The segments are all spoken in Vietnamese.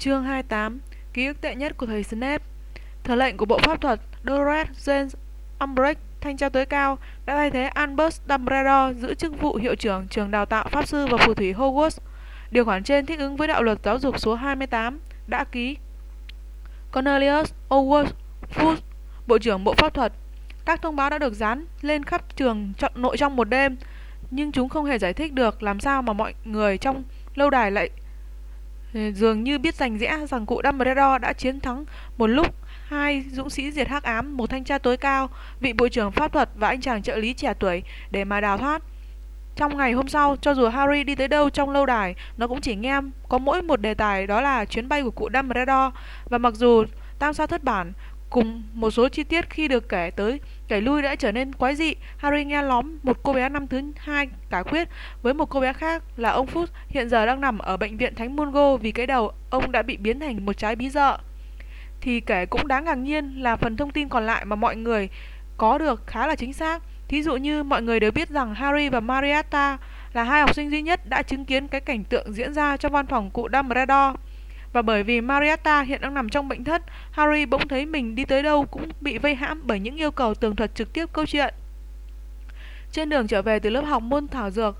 Chương 28 Ký ức tệ nhất của thầy Snape Thừa lệnh của bộ pháp thuật Dolores James Umbridge thanh tra tối cao đã thay thế Albus Dumbledore giữ chức vụ hiệu trưởng trường đào tạo pháp sư và phù thủy Hogwarts. Điều khoản trên thích ứng với đạo luật giáo dục số 28 đã ký. Cornelius Hogwarts, Bộ trưởng Bộ Pháp thuật. Các thông báo đã được dán lên khắp trường chọn nội trong một đêm, nhưng chúng không hề giải thích được làm sao mà mọi người trong lâu đài lại Ừ, dường như biết rành rẽ rằng cụ Dumbledore đã chiến thắng một lúc hai dũng sĩ diệt hắc ám, một thanh tra tối cao, vị bộ trưởng pháp thuật và anh chàng trợ lý trẻ tuổi để mà đào thoát. Trong ngày hôm sau, cho dù Harry đi tới đâu trong lâu đài, nó cũng chỉ nghe có mỗi một đề tài đó là chuyến bay của cụ Dumbledore. Và mặc dù tam sao thất bản, cùng một số chi tiết khi được kể tới kể lui đã trở nên quái dị harry nghe lóm một cô bé năm thứ hai cả quyết với một cô bé khác là ông phúc hiện giờ đang nằm ở bệnh viện thánh mungo vì cái đầu ông đã bị biến thành một trái bí dợ thì kể cũng đáng ngạc nhiên là phần thông tin còn lại mà mọi người có được khá là chính xác. Thí dụ như mọi người đều biết rằng Harry và Marietta là hai học sinh duy nhất đã chứng kiến cái cảnh tượng diễn ra trong văn phòng cụ Dumbledore. Và bởi vì Marietta hiện đang nằm trong bệnh thất, Harry bỗng thấy mình đi tới đâu cũng bị vây hãm bởi những yêu cầu tường thuật trực tiếp câu chuyện. Trên đường trở về từ lớp học môn thảo dược,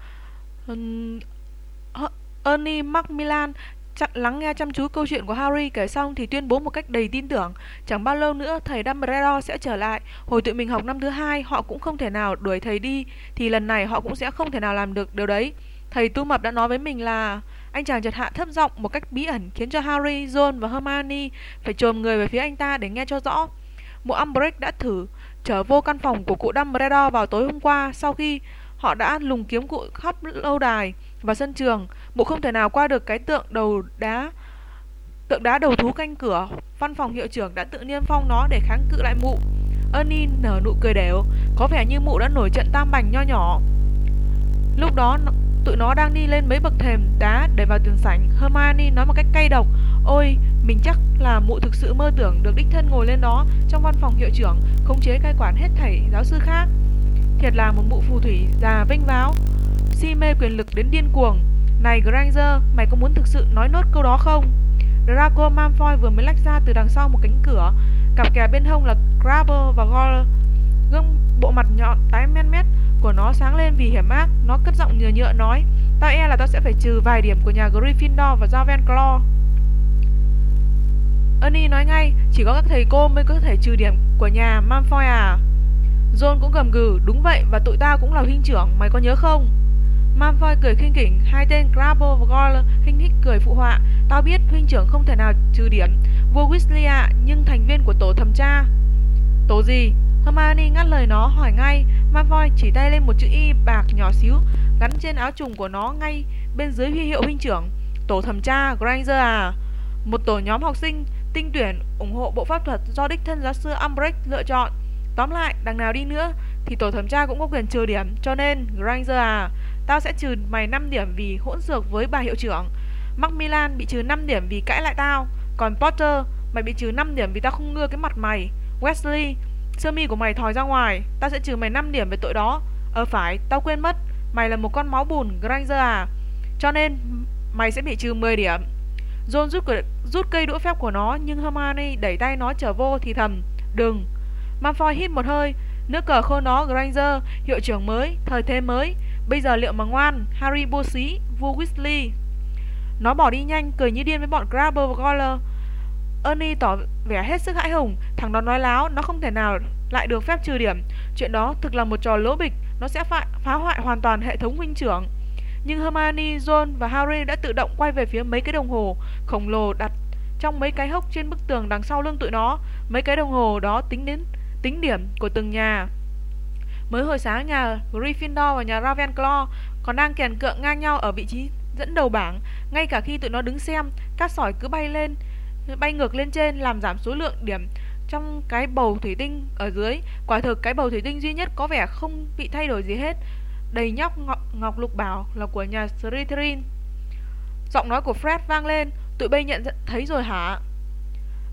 Ernie Macmillan Chặn lắng nghe chăm chú câu chuyện của Harry kể xong thì tuyên bố một cách đầy tin tưởng, chẳng bao lâu nữa thầy Dumbledore sẽ trở lại. Hồi tụi mình học năm thứ hai, họ cũng không thể nào đuổi thầy đi, thì lần này họ cũng sẽ không thể nào làm được điều đấy. Thầy Tu Mập đã nói với mình là anh chàng chợt hạ thấp giọng một cách bí ẩn khiến cho Harry, Ron và Hermione phải chồm người về phía anh ta để nghe cho rõ. Mụ Umbridge đã thử trở vô căn phòng của cụ Dumbledore vào tối hôm qua sau khi họ đã lùng kiếm cụ khắp lâu đài và sân trường Mụ không thể nào qua được cái tượng đầu đá Tượng đá đầu thú canh cửa. Văn phòng hiệu trưởng đã tự niêm phong nó để kháng cự lại mụ. Ernie nở nụ cười đều Có vẻ như mụ đã nổi trận tam bành nho nhỏ. Lúc đó tụi nó đang đi lên mấy bậc thềm đá để vào tiền sảnh. Hermione nói một cách cay độc Ôi, mình chắc là mụ thực sự mơ tưởng được đích thân ngồi lên đó trong văn phòng hiệu trưởng khống chế cai quản hết thảy giáo sư khác. Thiệt là một mụ phù thủy già vinh váo Si mê quyền lực đến điên cuồng. Này Granger, mày có muốn thực sự nói nốt câu đó không? Draco Malfoy vừa mới lách ra từ đằng sau một cánh cửa. Cặp kè bên hông là Grabber và Goyle Gương bộ mặt nhọn tái men mét của nó sáng lên vì hiểm ác Nó cất giọng nhựa nhựa nói Tao e là tao sẽ phải trừ vài điểm của nhà Gryffindor và Ravenclaw Ernie nói ngay Chỉ có các thầy cô mới có thể trừ điểm của nhà Malfoy à John cũng gầm gừ Đúng vậy và tụi tao cũng là huynh trưởng Mày có nhớ không Malfoy cười khinh khỉnh, hai tên Crabbe và Goyle hinh hích cười phụ họa. Tao biết huynh trưởng không thể nào trừ điểm vua Weasley ạ, nhưng thành viên của tổ thẩm tra. Tổ gì? Hermione ngắt lời nó hỏi ngay. Malfoy chỉ tay lên một chữ Y bạc nhỏ xíu gắn trên áo trùng của nó ngay bên dưới huy hiệu huynh trưởng. Tổ thẩm tra Granger à? Một tổ nhóm học sinh tinh tuyển ủng hộ bộ pháp thuật do đích thân giáo sư Umbridge lựa chọn. Tóm lại, đằng nào đi nữa thì tổ thẩm tra cũng có quyền trừ điểm, cho nên Granger à, Tao sẽ trừ mày 5 điểm vì hỗn xược với bà hiệu trưởng Macmillan bị trừ 5 điểm vì cãi lại tao Còn Potter Mày bị trừ 5 điểm vì tao không ngưa cái mặt mày Wesley Sơ mi của mày thòi ra ngoài Tao sẽ trừ mày 5 điểm về tội đó. Ờ phải, tao quên mất Mày là một con máu bùn, Granger à. Cho nên mày sẽ bị trừ 10 điểm. John rút, rút cây đũa phép của nó Nhưng Hermione đẩy tay nó trở vô thì thầm Đừng. Malfoy hít một hơi Nước cờ khôn đó Granger Hiệu trưởng mới, thời thế mới. Bây giờ liệu mà ngoan Harry bô xí Vua Weasley. Nó bỏ đi nhanh Cười như điên với bọn Grabber và Goyle Ernie tỏ vẻ hết sức hãi hùng. Thằng đó nói láo Nó không thể nào lại được phép trừ điểm. Chuyện đó thực là một trò lỗ bịch Nó sẽ phá, phá hoại hoàn toàn hệ thống huynh trưởng. Nhưng Hermione, Ron và Harry đã tự động quay về phía mấy cái đồng hồ khổng lồ đặt trong mấy cái hốc trên bức tường đằng sau lưng tụi nó. Mấy cái đồng hồ đó tính đến tính điểm của từng nhà. Mới hồi sáng nhà Gryffindor và nhà Ravenclaw còn đang kèn cượng ngang nhau ở vị trí dẫn đầu bảng, ngay cả khi tụi nó đứng xem, các sỏi cứ bay lên, bay ngược lên trên làm giảm số lượng điểm trong cái bầu thủy tinh ở dưới. Quả thực cái bầu thủy tinh duy nhất có vẻ không bị thay đổi gì hết. Đầy nhóc ngọc, ngọc lục bảo là của nhà Slytherin. Giọng nói của Fred vang lên, tụi bay nhận thấy rồi hả?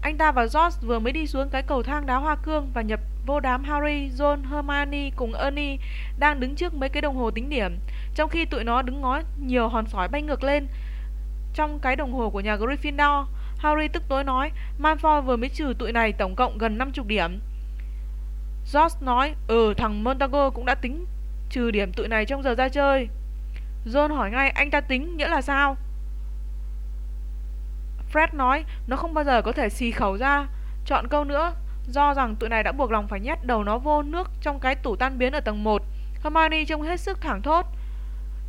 Anh ta và George vừa mới đi xuống cái cầu thang đá hoa cương và nhập vô đám Harry, john Hermione cùng Ernie đang đứng trước mấy cái đồng hồ tính điểm, trong khi tụi nó đứng ngó nhiều hòn sỏi bay ngược lên trong cái đồng hồ của nhà Gryffindor. Harry tức tối nói, Malfoy vừa mới trừ tụi này tổng cộng gần 50 điểm. George nói, ừ, thằng Montague cũng đã tính trừ điểm tụi này trong giờ ra chơi. John hỏi ngay, anh ta tính nghĩa là sao? Fred nói, nó không bao giờ có thể xì khẩu ra. Chọn câu nữa, do rằng tụi này đã buộc lòng phải nhét đầu nó vô nước trong cái tủ tan biến ở tầng 1. Hermione trông hết sức thẳng thốt.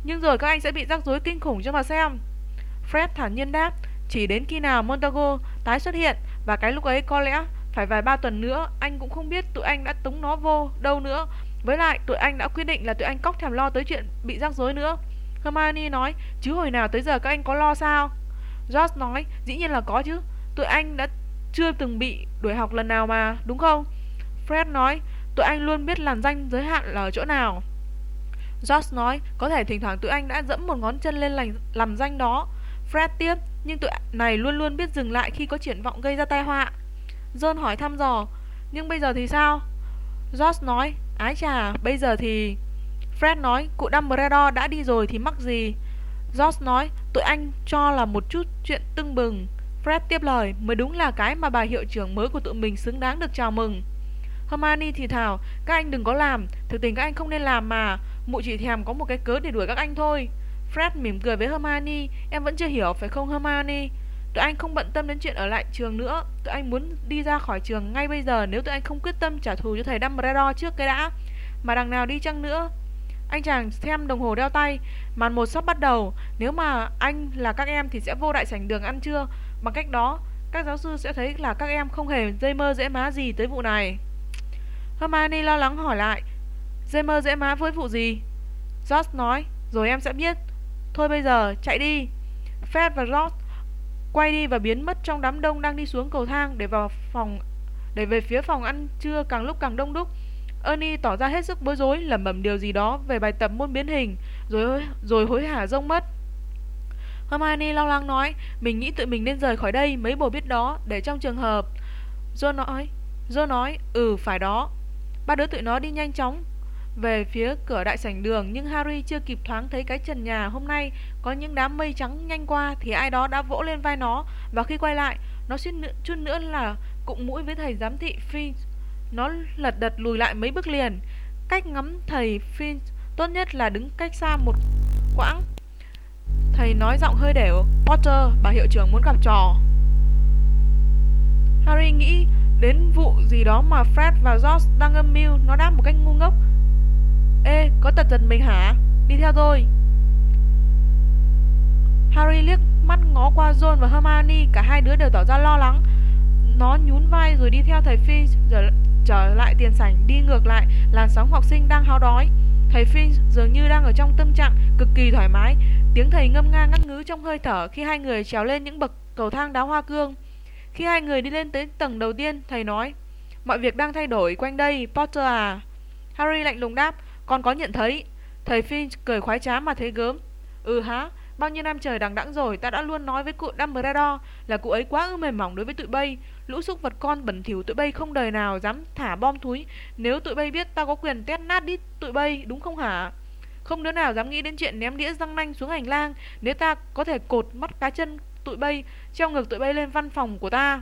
Nhưng rồi các anh sẽ bị rắc rối kinh khủng cho mà xem. Fred thản nhiên đáp, chỉ đến khi nào Montago tái xuất hiện và cái lúc ấy có lẽ phải vài ba tuần nữa anh cũng không biết tụi anh đã tống nó vô đâu nữa. Với lại tụi anh đã quyết định là tụi anh cóc thèm lo tới chuyện bị rắc rối nữa. Hermione nói, chứ hồi nào tới giờ các anh có lo sao? George nói, dĩ nhiên là có chứ. Tụi anh đã chưa từng bị đuổi học lần nào mà, đúng không? Fred nói, tụi anh luôn biết làn danh giới hạn là ở chỗ nào. George nói, có thể thỉnh thoảng tụi anh đã dẫm một ngón chân lên làn, làm danh đó. Fred tiếp, nhưng tụi này luôn luôn biết dừng lại khi có triển vọng gây ra tai họa. John hỏi thăm dò, nhưng bây giờ thì sao? George nói, ái chà, bây giờ thì... Fred nói, cụ Dumbledore đã đi rồi thì mắc gì? George nói, tụi anh cho là một chút chuyện tưng bừng. Fred tiếp lời, mới đúng là cái mà bà hiệu trưởng mới của tụi mình xứng đáng được chào mừng. Hermione thì thào, các anh đừng có làm, thực tình các anh không nên làm mà, mụ chỉ thèm có một cái cớ để đuổi các anh thôi. Fred mỉm cười với Hermione, em vẫn chưa hiểu phải không Hermione? Tụi anh không bận tâm đến chuyện ở lại trường nữa, tụi anh muốn đi ra khỏi trường ngay bây giờ nếu tụi anh không quyết tâm trả thù cho thầy Dumbledore trước cái đã. Mà đằng nào đi chăng nữa, anh chàng xem đồng hồ đeo tay, màn một sắp bắt đầu, nếu mà anh là các em thì sẽ vô đại sảnh đường ăn trưa, bằng cách đó các giáo sư sẽ thấy là các em không hề dây mơ dễ má gì tới vụ này. Hermione lo lắng hỏi lại, dây mơ dễ má với vụ gì? George nói, rồi em sẽ biết. Thôi bây giờ, chạy đi. Fred và George quay đi và biến mất trong đám đông đang đi xuống cầu thang để vào phòng để về phía phòng ăn trưa càng lúc càng đông đúc. Ernie tỏ ra hết sức bối rối, lẩm bẩm điều gì đó về bài tập môn biến hình, rồi rồi hối hả rông mất. Hermione lo lắng nói, mình nghĩ tụi mình nên rời khỏi đây, mấy bồ biết đó, để trong trường hợp. John nói, John nói, ừ phải đó. Ba đứa tụi nó đi nhanh chóng về phía cửa đại sảnh đường nhưng Harry chưa kịp thoáng thấy cái trần nhà hôm nay. Có những đám mây trắng nhanh qua thì ai đó đã vỗ lên vai nó. Và khi quay lại nó suýt nữa, chút nữa là cụng mũi với thầy giám thị Finch nó lật đật lùi lại mấy bước liền. Cách ngắm thầy Finch tốt nhất là đứng cách xa một quãng. Thầy nói giọng hơi đều Potter bà hiệu trưởng muốn gặp trò. Harry nghĩ đến vụ gì đó mà Fred và George đang âm mưu. Nó đáp một cách ngu ngốc Ê, có tật giật mình hả? Đi theo tôi. Harry liếc mắt ngó qua Ron và Hermione, cả hai đứa đều tỏ ra lo lắng. Nó nhún vai rồi đi theo thầy Finch trở, trở lại tiền sảnh đi ngược lại làn sóng học sinh đang háo đói. Thầy Finch dường như đang ở trong tâm trạng cực kỳ thoải mái. Tiếng thầy ngâm nga ngắt ngứ trong hơi thở khi hai người trèo lên những bậc cầu thang đá hoa cương. Khi hai người đi lên tới tầng đầu tiên, thầy nói: "Mọi việc đang thay đổi quanh đây, Potter à?" Harry lạnh lùng đáp: con có nhận thấy Thầy Finch cười khoái trá mà thấy gớm. Ừ hả Bao nhiêu năm trời đằng đẵng rồi, Ta đã luôn nói với cụ Dumbledore Là cụ ấy quá ư mềm mỏng đối với tụi bay. Lũ súc vật con bẩn thỉu tụi bay không đời nào Dám thả bom thúi. Nếu tụi bay biết ta có quyền tét nát đi tụi bay, Đúng không hả? Không đứa nào dám nghĩ đến chuyện ném đĩa răng nanh xuống hành lang. Nếu ta có thể cột mắt cá chân tụi bay, Treo ngược tụi bay lên văn phòng của ta.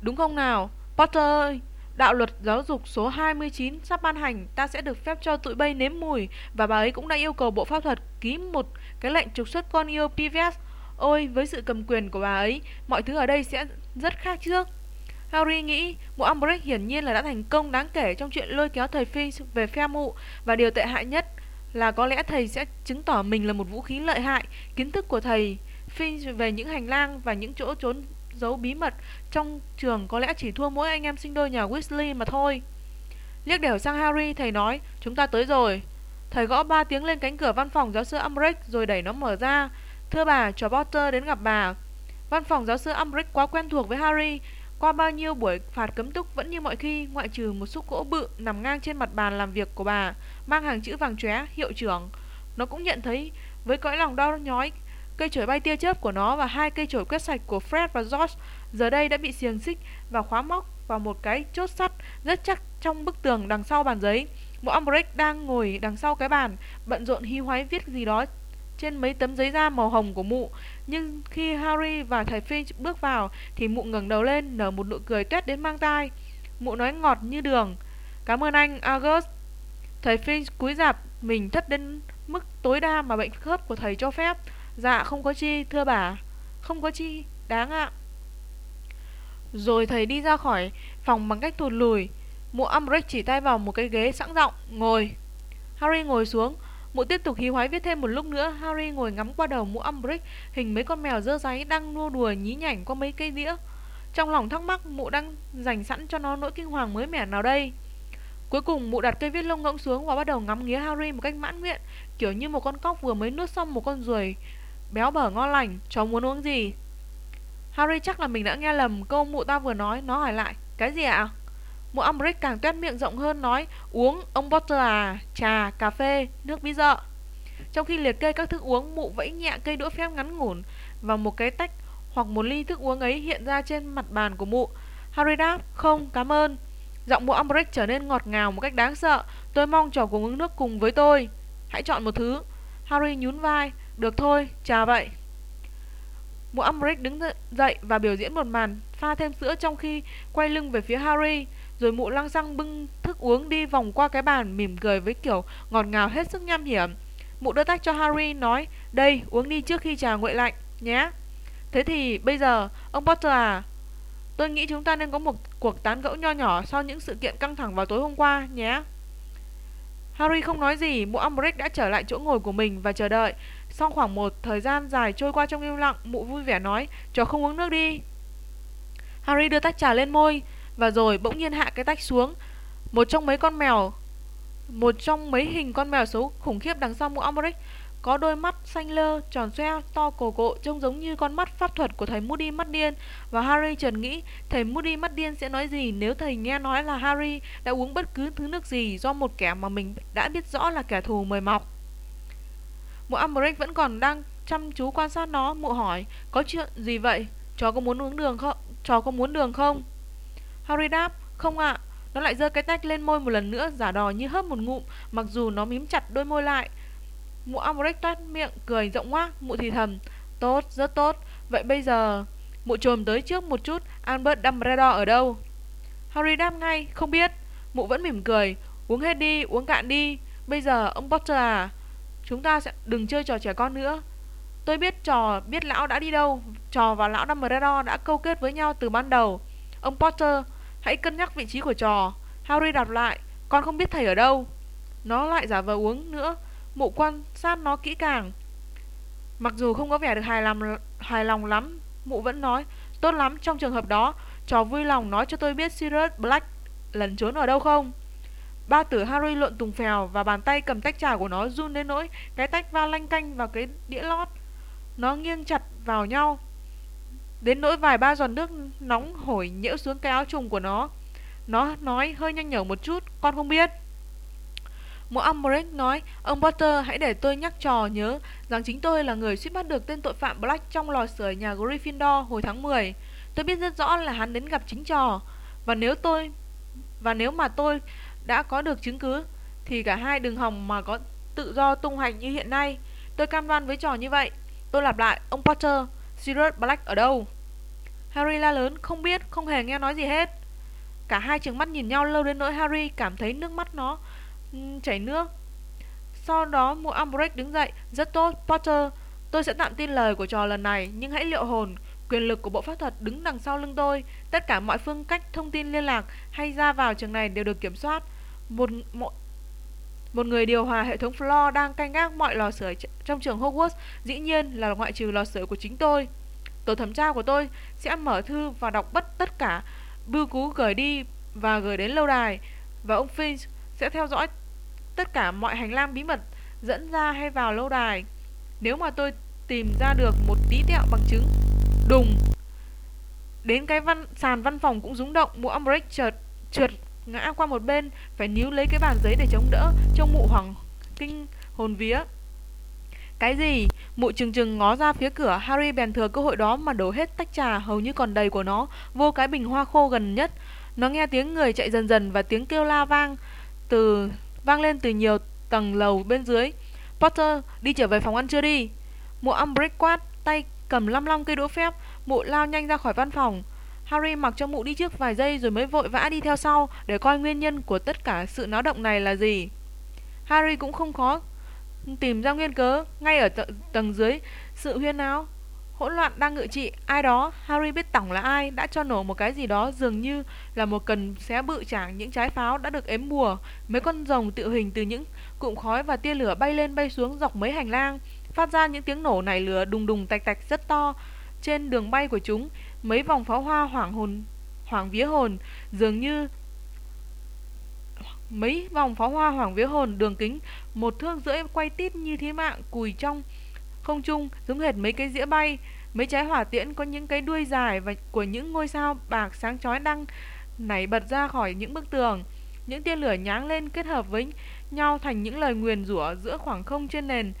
Đúng không nào? Potter ơi! Đạo luật giáo dục số 29 sắp ban hành, ta sẽ được phép cho tụi bay nếm mùi và bà ấy cũng đã yêu cầu Bộ Pháp thuật ký một cái lệnh trục xuất con yêu PVS. Ôi, với sự cầm quyền của bà ấy, mọi thứ ở đây sẽ rất khác trước. Harry nghĩ mụ Umbridge hiển nhiên là đã thành công đáng kể trong chuyện lôi kéo thầy Finch về phe mụ và điều tệ hại nhất là có lẽ thầy sẽ chứng tỏ mình là một vũ khí lợi hại. Kiến thức của thầy Finch về những hành lang và những chỗ trốn giấu bí mật trong trường có lẽ chỉ thua mỗi anh em sinh đôi nhà Weasley mà thôi. Liếc đều sang Harry, thầy nói, chúng ta tới rồi. Thầy gõ ba tiếng lên cánh cửa văn phòng giáo sư Umbridge rồi đẩy nó mở ra. Thưa bà, trò Potter đến gặp bà. Văn phòng giáo sư Umbridge quá quen thuộc với Harry. Qua bao nhiêu buổi phạt cấm túc vẫn như mọi khi, ngoại trừ một xúc gỗ bự nằm ngang trên mặt bàn làm việc của bà, mang hàng chữ vàng chóe hiệu trưởng. Nó cũng nhận thấy với cõi lòng đau nhói Cây chổi bay tia chớp của nó và hai cây chổi quét sạch của Fred và George giờ đây đã bị xiềng xích và khóa móc vào một cái chốt sắt rất chắc trong bức tường đằng sau bàn giấy. Một Umbridge đang ngồi đằng sau cái bàn, bận rộn hí hoái viết gì đó trên mấy tấm giấy da màu hồng của mụ. Nhưng khi Harry và thầy Finch bước vào thì mụ ngẩng đầu lên nở một nụ cười tuét đến mang tai. Mụ nói ngọt như đường. Cảm ơn anh, August. Thầy Finch cúi rạp mình thất đến mức tối đa mà bệnh khớp của thầy cho phép. Dạ không có chi, thưa bà. Không có chi, đáng ạ. Rồi thầy đi ra khỏi phòng bằng cách thụt lùi. Mụ Umbridge chỉ tay vào một cái ghế sẵn rộng ngồi. Harry ngồi xuống. Mụ tiếp tục hí hoái viết thêm một lúc nữa. Harry ngồi ngắm qua đầu mụ Umbridge, hình mấy con mèo dơ giấy đang nua đùa nhí nhảnh qua mấy cây đĩa. Trong lòng thắc mắc, mụ đang dành sẵn cho nó nỗi kinh hoàng mới mẻ nào đây. Cuối cùng mụ đặt cây viết lông ngỗng xuống và bắt đầu ngắm nghía Harry một cách mãn nguyện, kiểu như một con cóc vừa mới nuốt xong một con ruồi béo bở ngon lành. Cháu muốn uống gì? Harry chắc là mình đã nghe lầm câu mụ ta vừa nói, nó hỏi lại, cái gì ạ? Mụ Umbridge càng tuét miệng rộng hơn nói, uống, ông Potter à, trà, cà phê, nước bí dợ. Trong khi liệt kê các thức uống, mụ vẫy nhẹ cây đũa phép ngắn ngủn và một cái tách hoặc một ly thức uống ấy hiện ra trên mặt bàn của mụ. Harry đáp, không, cảm ơn. Giọng mụ Umbridge trở nên ngọt ngào một cách đáng sợ. Tôi mong trò cùng uống nước cùng với tôi. Hãy chọn một thứ. Harry nhún vai. Được thôi, trà vậy. Mụ Umbridge đứng dậy và biểu diễn một màn pha thêm sữa trong khi quay lưng về phía Harry. Rồi mụ lăng xăng bưng thức uống đi vòng qua cái bàn mỉm cười với kiểu ngọt ngào hết sức nham hiểm. Mụ đưa tách cho Harry nói, đây, uống đi trước khi trà nguội lạnh, nhé. Thế thì bây giờ, ông Potter à, tôi nghĩ chúng ta nên có một cuộc tán gẫu nho nhỏ sau những sự kiện căng thẳng vào tối hôm qua, nhé. Harry không nói gì, mụ Umbridge đã trở lại chỗ ngồi của mình và chờ đợi. Sau khoảng một thời gian dài trôi qua trong im lặng, mụ vui vẻ nói, cho không uống nước đi. Harry đưa tách trà lên môi, và rồi bỗng nhiên hạ cái tách xuống. Một trong mấy con mèo, một trong mấy hình con mèo xấu khủng khiếp đằng sau mụ Umbridge có đôi mắt xanh lơ, tròn xoe, to cổ cộ, trông giống như con mắt pháp thuật của thầy Moody mắt điên. Và Harry chợt nghĩ thầy Moody mắt điên sẽ nói gì nếu thầy nghe nói là Harry đã uống bất cứ thứ nước gì do một kẻ mà mình đã biết rõ là kẻ thù mời mọc. Mụ Umbridge vẫn còn đang chăm chú quan sát nó, mụ hỏi, có chuyện gì vậy? Chó có muốn uống đường không? Chó có muốn đường không? Harry đáp, không ạ. Nó lại giơ cái tách lên môi một lần nữa, giả đò như hớp một ngụm, mặc dù nó mím chặt đôi môi lại. Mụ Umbridge toát miệng, cười rộng ngoác, mụ thì thầm, tốt, rất tốt. Vậy bây giờ, mụ trồm tới trước một chút, Albert Dumbledore ở đâu? Harry đáp ngay, không biết. Mụ vẫn mỉm cười, uống hết đi, uống cạn đi. Bây giờ, ông Potter à, chúng ta sẽ đừng chơi trò trẻ con nữa. Tôi biết trò, biết lão đã đi đâu. Trò và lão Dumbledore đã câu kết với nhau từ ban đầu. Ông Potter, hãy cân nhắc vị trí của trò. Harry đọc lại, con không biết thầy ở đâu. Nó lại giả vờ uống nữa. Mụ quan sát nó kỹ càng. Mặc dù không có vẻ được hài lòng, hài lòng lắm, mụ vẫn nói, tốt lắm, trong trường hợp đó, trò vui lòng nói cho tôi biết Sirius Black lẩn trốn ở đâu không? Ba tử Harry lộn tùng phèo và bàn tay cầm tách trà của nó run đến nỗi cái tách va lanh canh vào cái đĩa lót. Nó nghiêng chặt vào nhau. Đến nỗi vài ba giọt nước nóng hổi nhễu xuống cái áo trùng của nó. Nó nói hơi nhanh nhở một chút, con không biết. Mộ Umbridge nói, ông Potter hãy để tôi nhắc trò nhớ rằng chính tôi là người suýt bắt được tên tội phạm Black trong lò sưởi nhà Gryffindor hồi tháng 10. Tôi biết rất rõ là hắn đến gặp chính trò. Và nếu tôi và nếu mà tôi đã có được chứng cứ thì cả hai đừng hòng mà có tự do tung hành như hiện nay. Tôi cam đoan với trò như vậy. Tôi lặp lại, ông Potter, Sirius Black ở đâu? Harry la lớn, không biết, không hề nghe nói gì hết. Cả hai trừng mắt nhìn nhau lâu đến nỗi Harry cảm thấy nước mắt nó chảy nước. Sau đó mụ Umbridge đứng dậy, rất tốt, Potter, tôi sẽ tạm tin lời của trò lần này, nhưng hãy liệu hồn, quyền lực của bộ pháp thuật đứng đằng sau lưng tôi. Tất cả mọi phương cách thông tin liên lạc hay ra vào trường này đều được kiểm soát. Một một một người điều hòa hệ thống floor đang canh gác mọi lò sưởi trong trường Hogwarts, dĩ nhiên là ngoại trừ lò sưởi của chính tôi. Tổ thẩm tra của tôi sẽ mở thư và đọc bất tất cả bưu cú gửi đi và gửi đến lâu đài và ông Finch sẽ theo dõi tất cả mọi hành lang bí mật dẫn ra hay vào lâu đài. Nếu mà tôi tìm ra được một tí tẹo bằng chứng, đùng. Đến cái văn sàn văn phòng cũng rúng động, mũ Umbridge chợt trượt ngã qua một bên, phải níu lấy cái bàn giấy để chống đỡ, trông mụ hoảng kinh hồn vía. Cái gì? Mụ chừng chừng ngó ra phía cửa, Harry bèn thừa cơ hội đó mà đổ hết tách trà hầu như còn đầy của nó vô cái bình hoa khô gần nhất. Nó nghe tiếng người chạy dần dần và tiếng kêu la vang từ vang lên từ nhiều tầng lầu bên dưới. Potter, đi trở về phòng ăn chưa đi? Mụ Umbridge quát, tay cầm lăm lăm cây đũa phép, mụ lao nhanh ra khỏi văn phòng. Harry mặc cho mụ đi trước vài giây rồi mới vội vã đi theo sau để coi nguyên nhân của tất cả sự náo động này là gì. Harry cũng không khó tìm ra nguyên cớ ngay ở tầng dưới sự huyên náo, hỗn loạn đang ngự trị. Ai đó, harry biết tổng là ai, đã cho nổ một cái gì đó dường như là một cần xé bự chảng những trái pháo đã được ếm bùa mấy con rồng tự hình từ những cụm khói và tia lửa bay lên bay xuống dọc mấy hành lang, phát ra những tiếng nổ nảy lửa đùng đùng tạch tạch rất to trên đường bay của chúng mấy vòng pháo hoa hoảng hồn hoảng vía hồn dường như mấy vòng pháo hoa hoảng vía hồn đường kính một thước rưỡi quay tít như thế mạng cùi trong không trung giống hệt mấy cái dĩa bay mấy trái hỏa tiễn có những cái đuôi dài và của những ngôi sao bạc sáng chói đang nảy bật ra khỏi những bức tường. Những tia lửa nháng lên kết hợp với nhau thành những lời nguyền rủa giữa khoảng không trên nền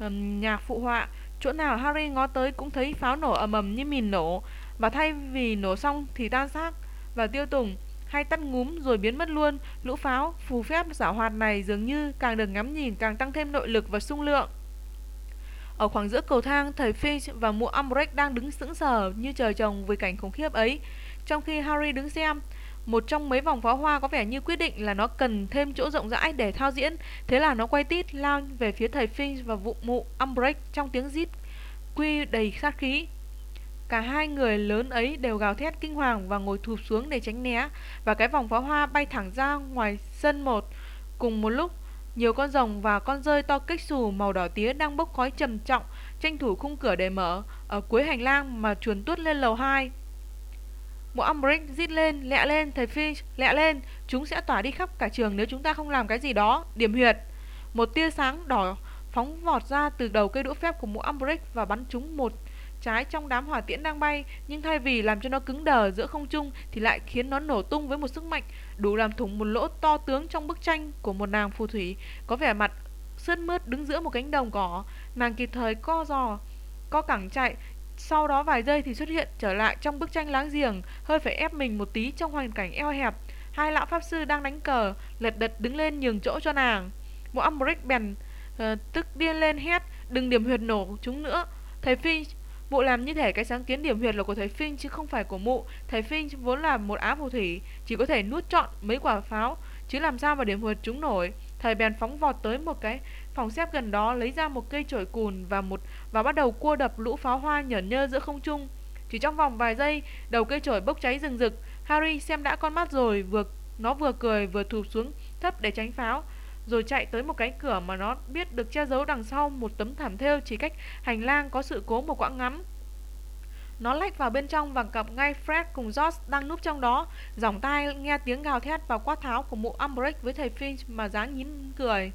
um, nhạc phụ họa. Chỗ nào harry ngó tới cũng thấy pháo nổ ầm ầm như mìn nổ và thay vì nổ xong thì tan xác và tiêu tùng hay tắt ngúm rồi biến mất luôn lũ pháo phù phép giả hoạt này dường như càng được ngắm nhìn càng tăng thêm nội lực và sung lượng ở khoảng giữa cầu thang, thầy Finch và mụ Umbridge đang đứng sững sờ như trời trồng với cảnh khủng khiếp ấy. Trong khi Harry đứng xem, một trong mấy vòng pháo hoa có vẻ như quyết định là nó cần thêm chỗ rộng rãi để thao diễn. Thế là nó quay tít lao về phía thầy Finch và vụ mụ Umbridge trong tiếng rít quy đầy sát khí. Cả hai người lớn ấy đều gào thét kinh hoàng và ngồi thụp xuống để tránh né và cái vòng pháo hoa bay thẳng ra ngoài sân một cùng một lúc nhiều con rồng và con rơi to kích xù màu đỏ tía đang bốc khói trầm trọng, tranh thủ khung cửa để mở ở cuối hành lang mà chuồn tuốt lên lầu 2. Mụ Umbridge rít lên, lẹ lên, thầy Finch, lẹ lên, chúng sẽ tỏa đi khắp cả trường nếu chúng ta không làm cái gì đó. Điểm huyệt. Một tia sáng đỏ phóng vọt ra từ đầu cây đũa phép của mụ Umbridge và bắn trúng một trái trong đám hỏa tiễn đang bay, nhưng thay vì làm cho nó cứng đờ giữa không trung thì lại khiến nó nổ tung với một sức mạnh đủ làm thủng một lỗ to tướng trong bức tranh của một nàng phù thủy có vẻ mặt sướt mướt đứng giữa một cánh đồng cỏ. Nàng kịp thời co giò, co cẳng chạy, sau đó vài giây thì xuất hiện trở lại trong bức tranh láng giềng, hơi phải ép mình một tí trong hoàn cảnh eo hẹp. Hai lão pháp sư đang đánh cờ, lật đật đứng lên nhường chỗ cho nàng. Một Umbridge bèn uh, tức điên lên hét, đừng điểm huyệt nổ chúng nữa. Thầy Finch Mụ làm như thể cái sáng kiến điểm huyệt là của thầy Phinh chứ không phải của mụ. Thầy Phinh vốn là một á phù thủy, chỉ có thể nuốt trọn mấy quả pháo, chứ làm sao mà điểm huyệt chúng nổi. Thầy bèn phóng vọt tới một cái phòng xếp gần đó lấy ra một cây chổi cùn và một và bắt đầu cua đập lũ pháo hoa nhởn nhơ giữa không trung. Chỉ trong vòng vài giây, đầu cây chổi bốc cháy rừng rực. Harry xem đã con mắt rồi, vừa nó vừa cười vừa thụp xuống thấp để tránh pháo rồi chạy tới một cánh cửa mà nó biết được che giấu đằng sau một tấm thảm thêu chỉ cách hành lang có sự cố một quãng ngắm. Nó lách vào bên trong và gặp ngay Fred cùng George đang núp trong đó, giỏng tai nghe tiếng gào thét và quát tháo của mụ Umbridge với thầy Finch mà dáng nhín cười.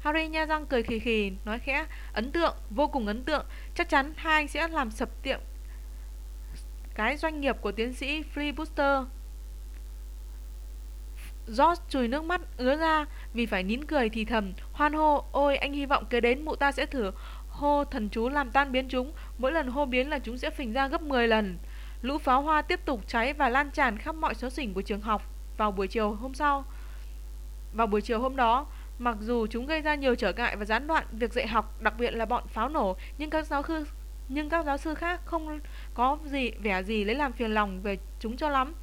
Harry nha răng cười khì khì, nói khẽ, ấn tượng, vô cùng ấn tượng, chắc chắn hai anh sẽ làm sập tiệm cái doanh nghiệp của tiến sĩ Freebooster. George chùi nước mắt ứa ra vì phải nín cười thì thầm, hoan hô, ôi, anh hy vọng kế đến mụ ta sẽ thử hô thần chú làm tan biến chúng. Mỗi lần hô biến là chúng sẽ phình ra gấp 10 lần. Lũ pháo hoa tiếp tục cháy và lan tràn khắp mọi xó xỉnh của trường học vào buổi chiều hôm sau. Vào buổi chiều hôm đó, mặc dù chúng gây ra nhiều trở ngại và gián đoạn việc dạy học, đặc biệt là bọn pháo nổ, nhưng các giáo sư, nhưng các giáo sư khác không có gì, vẻ gì lấy làm phiền lòng về chúng cho lắm.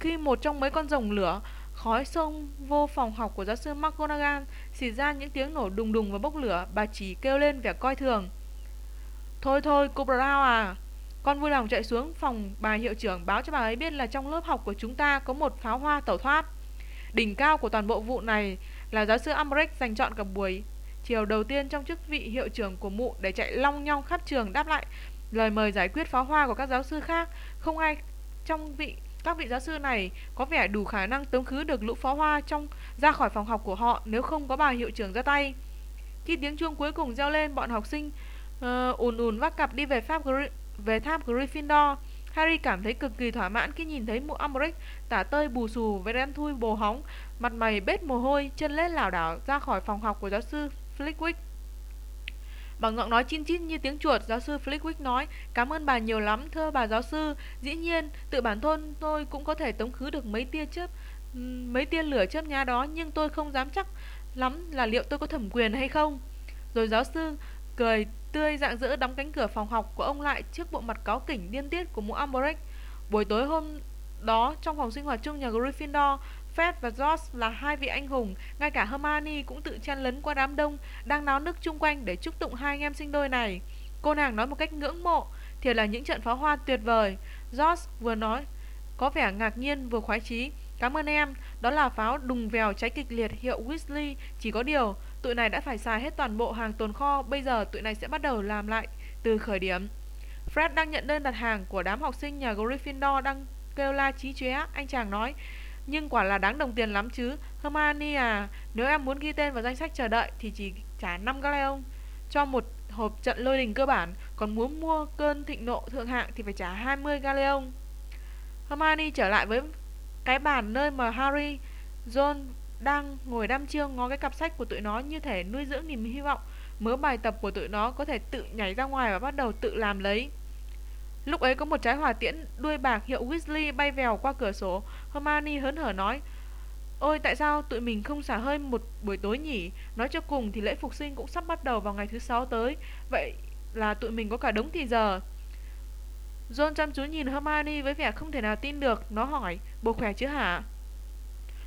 Khi một trong mấy con rồng lửa Khói xông vô phòng học của giáo sư McGonagall xì ra những tiếng nổ đùng đùng và bốc lửa, Bà chỉ kêu lên vẻ coi thường. Thôi thôi, cô Brown à Con vui lòng chạy xuống phòng bà hiệu trưởng Báo cho bà ấy biết là trong lớp học của chúng ta Có một pháo hoa tẩu thoát. Đỉnh cao của toàn bộ vụ này Là giáo sư Albrecht dành chọn cả buổi. Chiều đầu tiên trong chức vị hiệu trưởng của mụ Để chạy long nhong khắp trường đáp lại Lời mời giải quyết pháo hoa của các giáo sư khác, Không ai trong vị các vị giáo sư này có vẻ đủ khả năng tống khứ được lũ pháo hoa trong ra khỏi phòng học của họ nếu không có bà hiệu trưởng ra tay. Khi tiếng chuông cuối cùng reo lên, bọn học sinh uh, ùn ùn vác cặp đi về pháp về tháp Gryffindor. Harry cảm thấy cực kỳ thỏa mãn khi nhìn thấy mụ Umbridge tả tơi bù xù với đen thui bồ hóng, mặt mày bết mồ hôi, chân lết lảo đảo ra khỏi phòng học của giáo sư Flickwick. Bằng giọng nói chin chít như tiếng chuột, giáo sư Flickwick nói, cảm ơn bà nhiều lắm, thưa bà giáo sư. Dĩ nhiên, tự bản thân tôi cũng có thể tống khứ được mấy tia chớp, mấy tia lửa chớp nhá đó, nhưng tôi không dám chắc lắm là liệu tôi có thẩm quyền hay không. Rồi giáo sư cười tươi dạng dỡ đóng cánh cửa phòng học của ông lại trước bộ mặt cáo kỉnh điên tiết của mụ Umbridge. Buổi tối hôm đó trong phòng sinh hoạt chung nhà Gryffindor, Fred và George là hai vị anh hùng, ngay cả Hermione cũng tự chen lấn qua đám đông đang náo nức chung quanh để chúc tụng hai anh em sinh đôi này. Cô nàng nói một cách ngưỡng mộ, thiệt là những trận pháo hoa tuyệt vời. George vừa nói có vẻ ngạc nhiên vừa khoái chí. Cảm ơn em, đó là pháo đùng vèo cháy kịch liệt hiệu Weasley. Chỉ có điều, tụi này đã phải xài hết toàn bộ hàng tồn kho, bây giờ tụi này sẽ bắt đầu làm lại từ khởi điểm. Fred đang nhận đơn đặt hàng của đám học sinh nhà Gryffindor đang kêu la chí chóe. Anh chàng nói, nhưng quả là đáng đồng tiền lắm chứ. Hermione à, nếu em muốn ghi tên vào danh sách chờ đợi thì chỉ trả 5 galleon cho một hộp trận lôi đình cơ bản, còn muốn mua cơn thịnh nộ thượng hạng thì phải trả 20 galleon. Hermione trở lại với cái bàn nơi mà Harry, John đang ngồi đăm chiêu ngó cái cặp sách của tụi nó như thể nuôi dưỡng niềm hy vọng mớ bài tập của tụi nó có thể tự nhảy ra ngoài và bắt đầu tự làm lấy. Lúc ấy có một trái hỏa tiễn đuôi bạc hiệu Weasley bay vèo qua cửa sổ. Hermione hớn hở nói, Ôi tại sao tụi mình không xả hơi một buổi tối nhỉ? Nói cho cùng thì lễ phục sinh cũng sắp bắt đầu vào ngày thứ sáu tới. Vậy là tụi mình có cả đống thì giờ. John chăm chú nhìn Hermione với vẻ không thể nào tin được. Nó hỏi, bố khỏe chứ hả?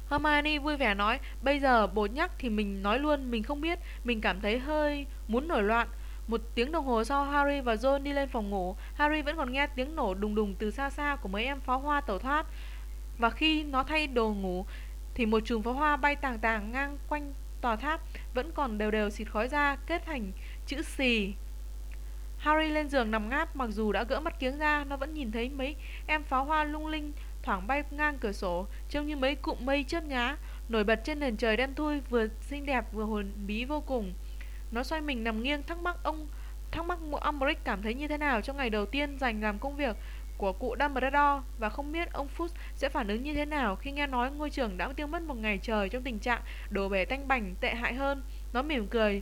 Hermione vui vẻ nói, bây giờ bố nhắc thì mình nói luôn, mình không biết, mình cảm thấy hơi muốn nổi loạn. Một tiếng đồng hồ sau Harry và John đi lên phòng ngủ, Harry vẫn còn nghe tiếng nổ đùng đùng từ xa xa của mấy em pháo hoa tẩu thoát. Và khi nó thay đồ ngủ thì một chùm pháo hoa bay tàng tàng ngang quanh tòa tháp vẫn còn đều đều xịt khói ra kết thành chữ xì Harry lên giường nằm ngáp mặc dù đã gỡ mắt kiếng ra, nó vẫn nhìn thấy mấy em pháo hoa lung linh thoảng bay ngang cửa sổ, trông như mấy cụm mây chớp nhá, nổi bật trên nền trời đen thui vừa xinh đẹp vừa hồn bí vô cùng. Nó xoay mình nằm nghiêng thắc mắc ông thắc mắc mụ Umbridge cảm thấy như thế nào trong ngày đầu tiên dành làm công việc của cụ Dumbledore và không biết ông Fuchs sẽ phản ứng như thế nào khi nghe nói ngôi trường đã tiêu mất một ngày trời trong tình trạng đổ bể tanh bành tệ hại hơn. Nó mỉm cười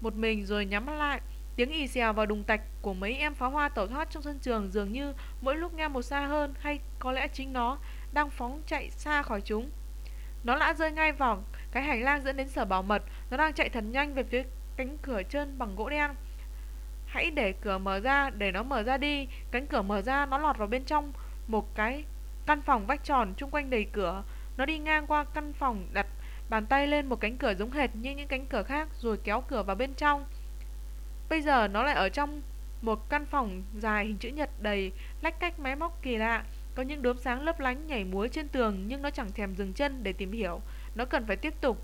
một mình rồi nhắm mắt lại. Tiếng ì xèo và đùng tạch của mấy em pháo hoa tẩu thoát trong sân trường dường như mỗi lúc nghe một xa hơn hay có lẽ chính nó đang phóng chạy xa khỏi chúng. Nó đã rơi ngay vào cái hành lang dẫn đến sở bảo mật, nó đang chạy thật nhanh về phía cánh cửa trơn bằng gỗ đen. Hãy để cửa mở ra, để nó mở ra đi. Cánh cửa mở ra, nó lọt vào bên trong một cái căn phòng vách tròn chung quanh đầy cửa. Nó đi ngang qua căn phòng đặt bàn tay lên một cánh cửa giống hệt như những cánh cửa khác rồi kéo cửa vào bên trong. Bây giờ nó lại ở trong một căn phòng dài hình chữ nhật đầy lách cách máy móc kỳ lạ. Có những đốm sáng lấp lánh nhảy múa trên tường nhưng nó chẳng thèm dừng chân để tìm hiểu. Nó cần phải tiếp tục.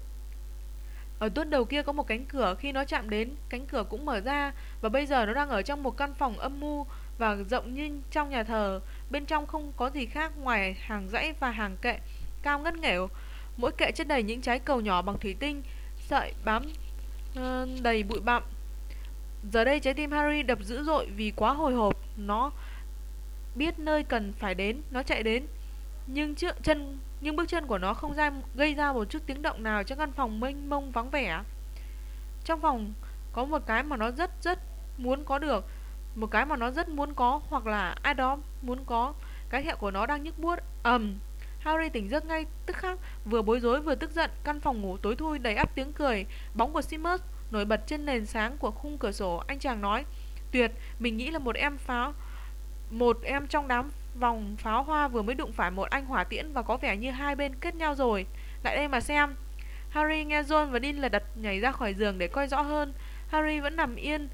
Ở tuốt đầu kia có một cánh cửa khi nó chạm đến, cánh cửa cũng mở ra và bây giờ nó đang ở trong một căn phòng âm mưu và rộng như trong nhà thờ. Bên trong không có gì khác ngoài hàng dãy và hàng kệ cao ngất nghểu. Mỗi kệ chất đầy những trái cầu nhỏ bằng thủy tinh, sợi bám uh, đầy bụi bặm Giờ đây trái tim Harry đập dữ dội vì quá hồi hộp Nó biết nơi cần phải đến Nó chạy đến Nhưng trước chân nhưng bước chân của nó không ra gây ra một chút tiếng động nào trong căn phòng mênh mông vắng vẻ. Trong phòng có một cái mà nó rất rất muốn có được, một cái mà nó rất muốn có hoặc là ai đó muốn có. Cái thẹo của nó đang nhức buốt ầm. Um, Harry tỉnh giấc ngay tức khắc, vừa bối rối vừa tức giận, căn phòng ngủ tối thui đầy ắp tiếng cười, bóng của Seamus nổi bật trên nền sáng của khung cửa sổ, anh chàng nói, "Tuyệt, mình nghĩ là một em pháo một em trong đám vòng pháo hoa vừa mới đụng phải một anh hỏa tiễn và có vẻ như hai bên kết nhau rồi. Lại đây mà xem." Harry nghe John và Dean lật đặt nhảy ra khỏi giường để coi rõ hơn. Harry vẫn nằm yên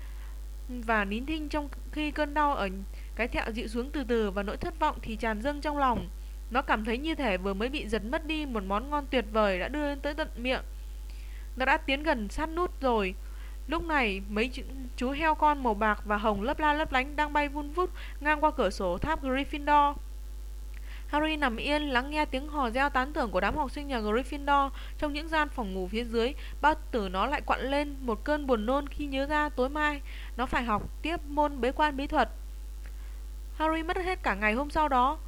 và nín thinh trong khi cơn đau ở cái thẹo dịu xuống từ từ và nỗi thất vọng thì tràn dâng trong lòng. Nó cảm thấy như thể vừa mới bị giật mất đi một món ngon tuyệt vời đã đưa tới tận miệng. Nó đã tiến gần sát nút rồi Lúc này, mấy chú heo con màu bạc và hồng lấp la lấp lánh đang bay vun vút ngang qua cửa sổ tháp Gryffindor Harry nằm yên, lắng nghe tiếng hò reo tán thưởng của đám học sinh nhà Gryffindor trong những gian phòng ngủ phía dưới. Bao tử nó lại quặn lên một cơn buồn nôn khi nhớ ra tối mai nó phải học tiếp môn bế quan bí thuật. Harry mất hết cả ngày hôm sau đó.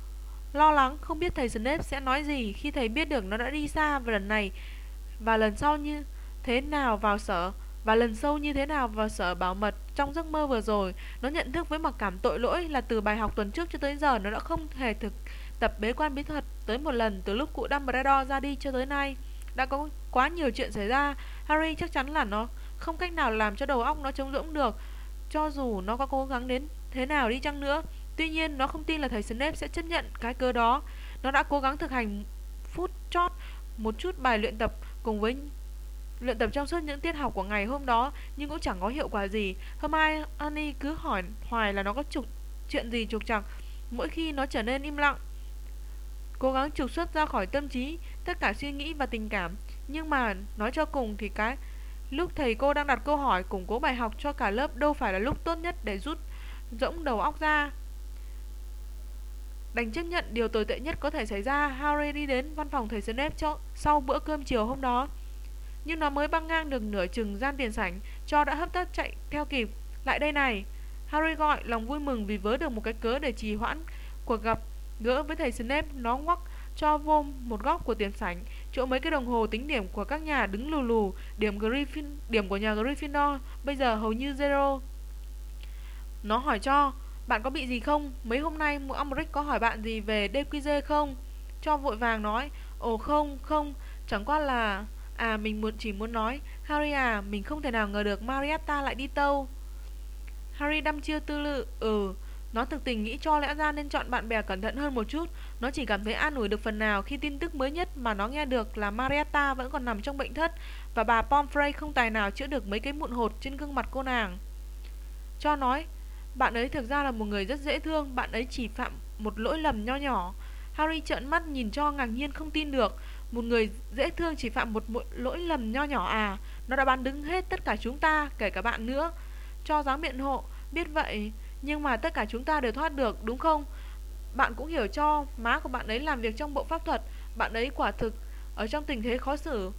Lo lắng không biết thầy Snape sẽ nói gì khi thầy biết được nó đã đi xa và lần này, và lần sau như thế nào vào sở và lần sâu như thế nào vào sở bảo mật trong giấc mơ vừa rồi nó nhận thức với mặc cảm tội lỗi là từ bài học tuần trước cho tới giờ nó đã không hề thực tập bế quan bí thuật tới một lần từ lúc cụ Dumbledore ra đi cho tới nay đã có quá nhiều chuyện xảy ra Harry chắc chắn là nó không cách nào làm cho đầu óc nó trống rỗng được cho dù nó có cố gắng đến thế nào đi chăng nữa. Tuy nhiên, nó không tin là thầy Snape sẽ chấp nhận cái cơ đó. Nó đã cố gắng thực hành phút chót một chút bài luyện tập cùng với luyện tập trong suốt những tiết học của ngày hôm đó nhưng cũng chẳng có hiệu quả gì. Hermione cứ hỏi hoài là nó có trục chuyện gì trục trặc mỗi khi nó trở nên im lặng. Cố gắng trục xuất ra khỏi tâm trí tất cả suy nghĩ và tình cảm, nhưng mà nói cho cùng thì cái lúc thầy cô đang đặt câu hỏi củng cố bài học cho cả lớp đâu phải là lúc tốt nhất để rút rỗng đầu óc ra. Đành chấp nhận điều tồi tệ nhất có thể xảy ra, Harry đi đến văn phòng thầy Snape cho, sau bữa cơm chiều hôm đó. Nhưng nó mới băng ngang được nửa chừng gian tiền sảnh, cho đã hấp tấp chạy theo kịp. Lại đây này, Harry gọi lòng vui mừng vì vớ được một cái cớ để trì hoãn cuộc gặp gỡ với thầy Snape. Nó ngoắc cho vô một góc của tiền sảnh, chỗ mấy cái đồng hồ tính điểm của các nhà đứng lù lù, điểm Griffin, điểm của nhà Gryffindor bây giờ hầu như zero. Nó hỏi cho, bạn có bị gì không? Mấy hôm nay mụ Umbridge có hỏi bạn gì về DQG không? Cho vội vàng nói, ồ không, không, chẳng qua là... À mình muốn, chỉ muốn nói, Harry à mình không thể nào ngờ được Marietta lại đi tâu Harry đăm chiêu tư lự Ừ Nó thực tình nghĩ cho lẽ ra nên chọn bạn bè cẩn thận hơn một chút. Nó chỉ cảm thấy an ủi được phần nào Khi tin tức mới nhất mà nó nghe được là Marietta vẫn còn nằm trong bệnh thất Và bà Pomfrey không tài nào chữa được mấy cái mụn hột trên gương mặt cô nàng. Cho nói, Bạn ấy thực ra là một người rất dễ thương, Bạn ấy chỉ phạm một lỗi lầm nho nhỏ. Harry trợn mắt nhìn cho ngạc nhiên không tin được một người dễ thương chỉ phạm một, lỗi lầm nho nhỏ à. Nó đã bán đứng hết tất cả chúng ta Kể cả bạn nữa. Cho dáng biện hộ Biết vậy Nhưng mà tất cả chúng ta đều thoát được đúng không? Bạn cũng hiểu cho Má của bạn ấy làm việc trong bộ pháp thuật. Bạn ấy quả thực Ở trong tình thế khó xử.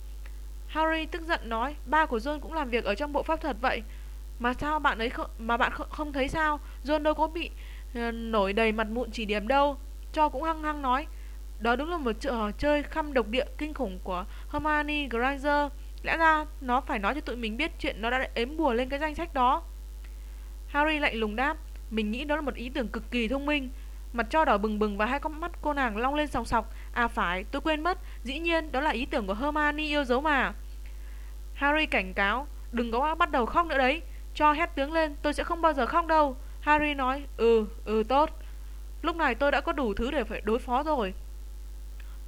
Harry tức giận nói Ba của John cũng làm việc ở trong bộ pháp thuật vậy. Mà sao bạn ấy không, mà bạn không, không thấy sao? John đâu có bị uh, nổi đầy mặt mụn chỉ điểm đâu. Cho cũng hăng hăng nói đó đúng là một trò chơi khăm độc địa kinh khủng của Hermione Granger. Lẽ ra nó phải nói cho tụi mình biết chuyện nó đã ếm bùa lên cái danh sách đó. Harry lạnh lùng đáp, mình nghĩ đó là một ý tưởng cực kỳ thông minh. Mặt cho đỏ bừng bừng và hai con mắt cô nàng long lên sòng sọc. À phải, tôi quên mất, dĩ nhiên đó là ý tưởng của Hermione yêu dấu mà. Harry cảnh cáo, đừng có bắt đầu khóc nữa đấy. Cho hét tiếng lên, tôi sẽ không bao giờ khóc đâu. Harry nói, ừ, ừ tốt. Lúc này tôi đã có đủ thứ để phải đối phó rồi.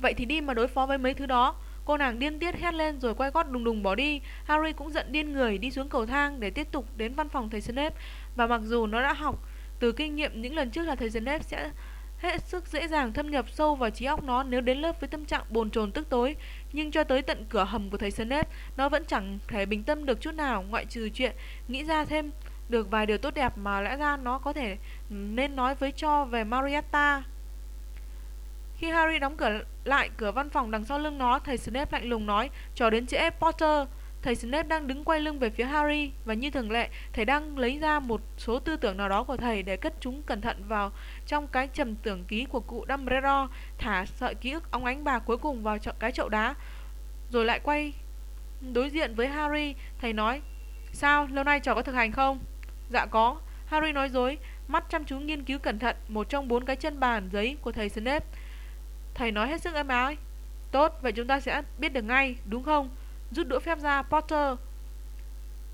Vậy thì đi mà đối phó với mấy thứ đó Cô nàng điên tiết hét lên rồi quay gót đùng đùng bỏ đi Harry cũng giận điên người đi xuống cầu thang Để tiếp tục đến văn phòng thầy Snape Và mặc dù nó đã học từ kinh nghiệm những lần trước là thầy Snape sẽ hết sức dễ dàng thâm nhập sâu vào trí óc nó nếu đến lớp với tâm trạng bồn chồn tức tối. Nhưng cho tới tận cửa hầm của thầy Snape, nó vẫn chẳng thể bình tâm được chút nào ngoại trừ chuyện nghĩ ra thêm được vài điều tốt đẹp mà lẽ ra nó có thể nên nói với cho về Marietta. Khi Harry đóng cửa lại cửa văn phòng đằng sau lưng nó, thầy Snape lạnh lùng nói, "Trò đến trễ Potter." Thầy Snape đang đứng quay lưng về phía Harry và như thường lệ, thầy đang lấy ra một số tư tưởng nào đó của thầy để cất chúng cẩn thận vào trong cái trầm tưởng ký của cụ Dumbledore, thả sợi ký ức óng ánh bạc cuối cùng vào cái chậu đá, rồi lại quay đối diện với Harry, thầy nói: "Sao, lâu nay trò có thực hành không?" "Dạ có." Harry nói dối, mắt chăm chú nghiên cứu cẩn thận một trong bốn cái chân bàn giấy của thầy Snape. Thầy nói hết sức êm ái. Tốt, vậy chúng ta sẽ biết được ngay, đúng không? Rút đũa phép ra, Potter.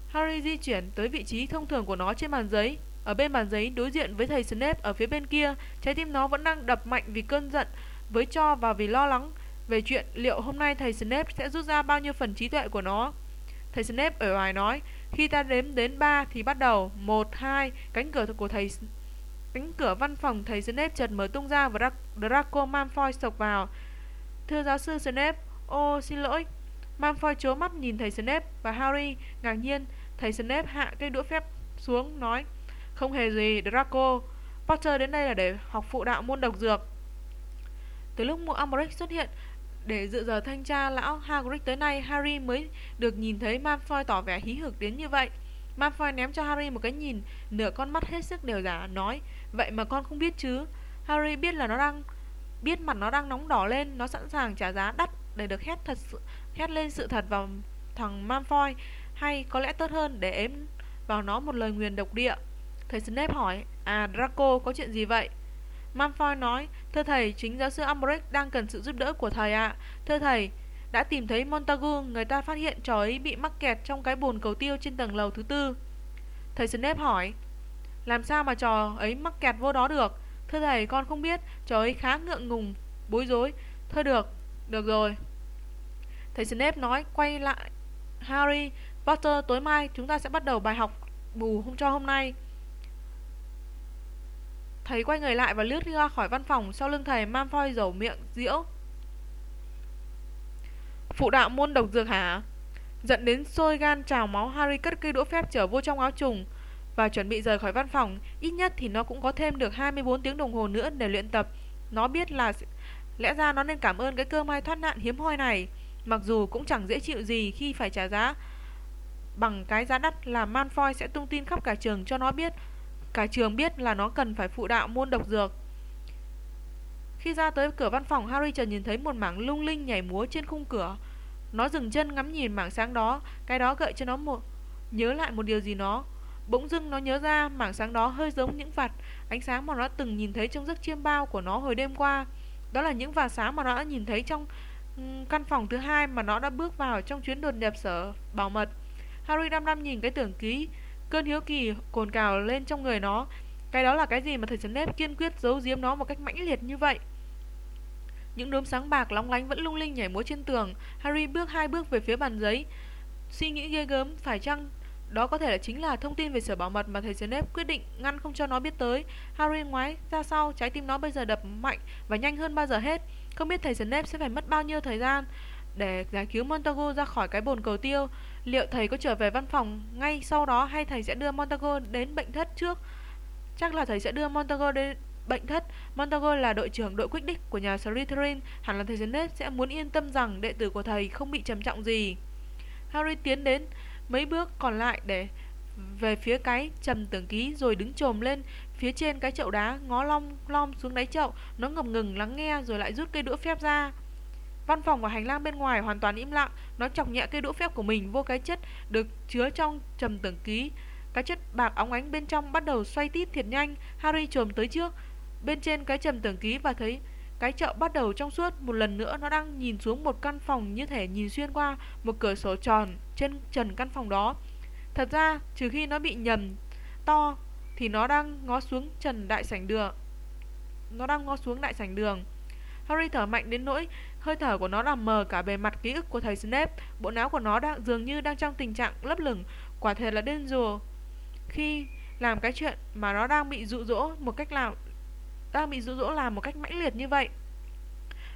Harry di chuyển tới vị trí thông thường của nó trên bàn giấy. Ở bên bàn giấy đối diện với thầy Snape ở phía bên kia Trái tim nó vẫn đang đập mạnh vì cơn giận Với cho và vì lo lắng Về chuyện liệu hôm nay thầy Snape sẽ rút ra bao nhiêu phần trí tuệ của nó. Thầy Snape ở ngoài nói Khi ta đếm đến 3 thì bắt đầu. 1, 2 Cánh cửa của thầy Cánh cửa văn phòng thầy Snape chợt mở tung ra và Draco Malfoy sộc vào. Thưa giáo sư Snape, ô xin lỗi. Malfoy chố mắt nhìn thầy Snape và Harry ngạc nhiên. Thầy Snape hạ cây đũa phép xuống nói Không hề gì Draco Potter đến đây là để học phụ đạo môn độc dược Từ lúc mụ Umbridge xuất hiện để dự giờ thanh tra lão Hagrid tới nay Harry mới được nhìn thấy Malfoy tỏ vẻ hí hửng đến như vậy Malfoy ném cho Harry một cái nhìn, Nửa con mắt hết sức đều giả, Nói, Vậy mà con không biết chứ? Harry biết là nó đang, Biết mặt nó đang nóng đỏ lên, Nó sẵn sàng trả giá đắt Để được hét thật sự, Hét lên sự thật vào thằng Malfoy, Hay có lẽ tốt hơn, để ếm vào nó một lời nguyền độc địa. Thầy Snape hỏi À Draco, có chuyện gì vậy? Malfoy nói, Thưa thầy, chính giáo sư Umbridge đang cần sự giúp đỡ của thầy ạ. Thưa thầy đã tìm thấy Montagu, người ta phát hiện trò ấy bị mắc kẹt trong cái bồn cầu tiêu trên tầng lầu thứ tư. Thầy Snape hỏi Làm sao mà trò ấy mắc kẹt vô đó được? Thưa thầy con không biết Trò ấy khá ngượng ngùng Bối rối. Thôi được Được rồi. Thầy Snape nói quay lại Harry Potter tối mai chúng ta sẽ bắt đầu bài học bù hôm cho hôm nay. Thầy quay người lại và lướt ra khỏi văn phòng Sau lưng thầy Malfoy dầu miệng diễu Phụ đạo môn độc dược hả? Giận đến sôi gan, trào máu, Harry cất cây đũa phép trở vô trong áo trùng Và chuẩn bị rời khỏi văn phòng. Ít nhất thì nó cũng có thêm được 24 tiếng đồng hồ nữa để luyện tập. Nó biết là Lẽ ra nó nên cảm ơn cái cơ may thoát nạn hiếm hoi này. Mặc dù cũng chẳng dễ chịu gì khi phải trả giá Bằng cái giá đắt là Malfoy sẽ tung tin khắp cả trường cho nó biết, Cả trường biết là nó cần phải phụ đạo môn độc dược. Khi ra tới cửa văn phòng, Harry chợt nhìn thấy một mảng lung linh nhảy múa trên khung cửa. Nó dừng chân ngắm nhìn mảng sáng đó, Cái đó gợi cho nó một, nhớ lại một điều gì nó Bỗng dưng nó nhớ ra mảng sáng đó hơi giống những vạt ánh sáng mà nó từng nhìn thấy trong giấc chiêm bao của nó hồi đêm qua. Đó là những vạt sáng mà nó đã nhìn thấy trong căn phòng thứ hai mà nó đã bước vào trong chuyến đột nhập sở bảo mật. Harry đăm đăm nhìn cái tưởng ký, Cơn hiếu kỳ cồn cào lên trong người nó. Cái đó là cái gì mà thầy Snape kiên quyết giấu giếm nó một cách mãnh liệt như vậy? Những đốm sáng bạc lóng lánh vẫn lung linh nhảy múa trên tường Harry bước hai bước về phía bàn giấy Suy nghĩ ghê gớm phải chăng đó có thể là chính là thông tin về sở bảo mật mà thầy Snape quyết định ngăn không cho nó biết tới. Harry ngoái ra sau, trái tim nó bây giờ đập mạnh và nhanh hơn bao giờ hết. Không biết thầy Snape sẽ phải mất bao nhiêu thời gian để giải cứu Montagu ra khỏi cái bồn cầu tiêu. Liệu thầy có trở về văn phòng ngay sau đó hay thầy sẽ đưa Montagu đến bệnh thất trước? Chắc là thầy sẽ đưa Montagu đến bệnh thất. Montague là đội trưởng đội quyết đích của nhà Slytherin. Hẳn là thầy Snape sẽ muốn yên tâm rằng đệ tử của thầy không bị trầm trọng gì. Harry tiến đến mấy bước còn lại để về phía cái trầm tưởng ký rồi đứng trồm lên phía trên cái chậu đá ngó long long xuống đáy chậu nó ngập ngừng lắng nghe rồi lại rút cây đũa phép ra văn phòng và hành lang bên ngoài hoàn toàn im lặng nó chọc nhẹ cây đũa phép của mình, vô cái chất được chứa trong trầm tưởng ký cái chất bạc óng ánh bên trong bắt đầu xoay tít thiệt nhanh harry trồm tới trước bên trên cái trầm tưởng ký và thấy cái chợ bắt đầu trong suốt một lần nữa nó đang nhìn xuống một căn phòng như thể nhìn xuyên qua một cửa sổ tròn trên trần căn phòng đó. Thật ra, trừ khi nó bị nhầm to thì nó đang ngó xuống trần đại sảnh đường. Nó đang ngó xuống đại sảnh đường. Harry thở mạnh đến nỗi hơi thở của nó làm mờ cả bề mặt ký ức của thầy Snape. Bộ não của nó đang dường như đang trong tình trạng lấp lửng, quả thật là điên rồ. Khi làm cái chuyện mà nó đang bị dụ dỗ một cách nào đang bị dụ dỗ làm một cách mãnh liệt như vậy.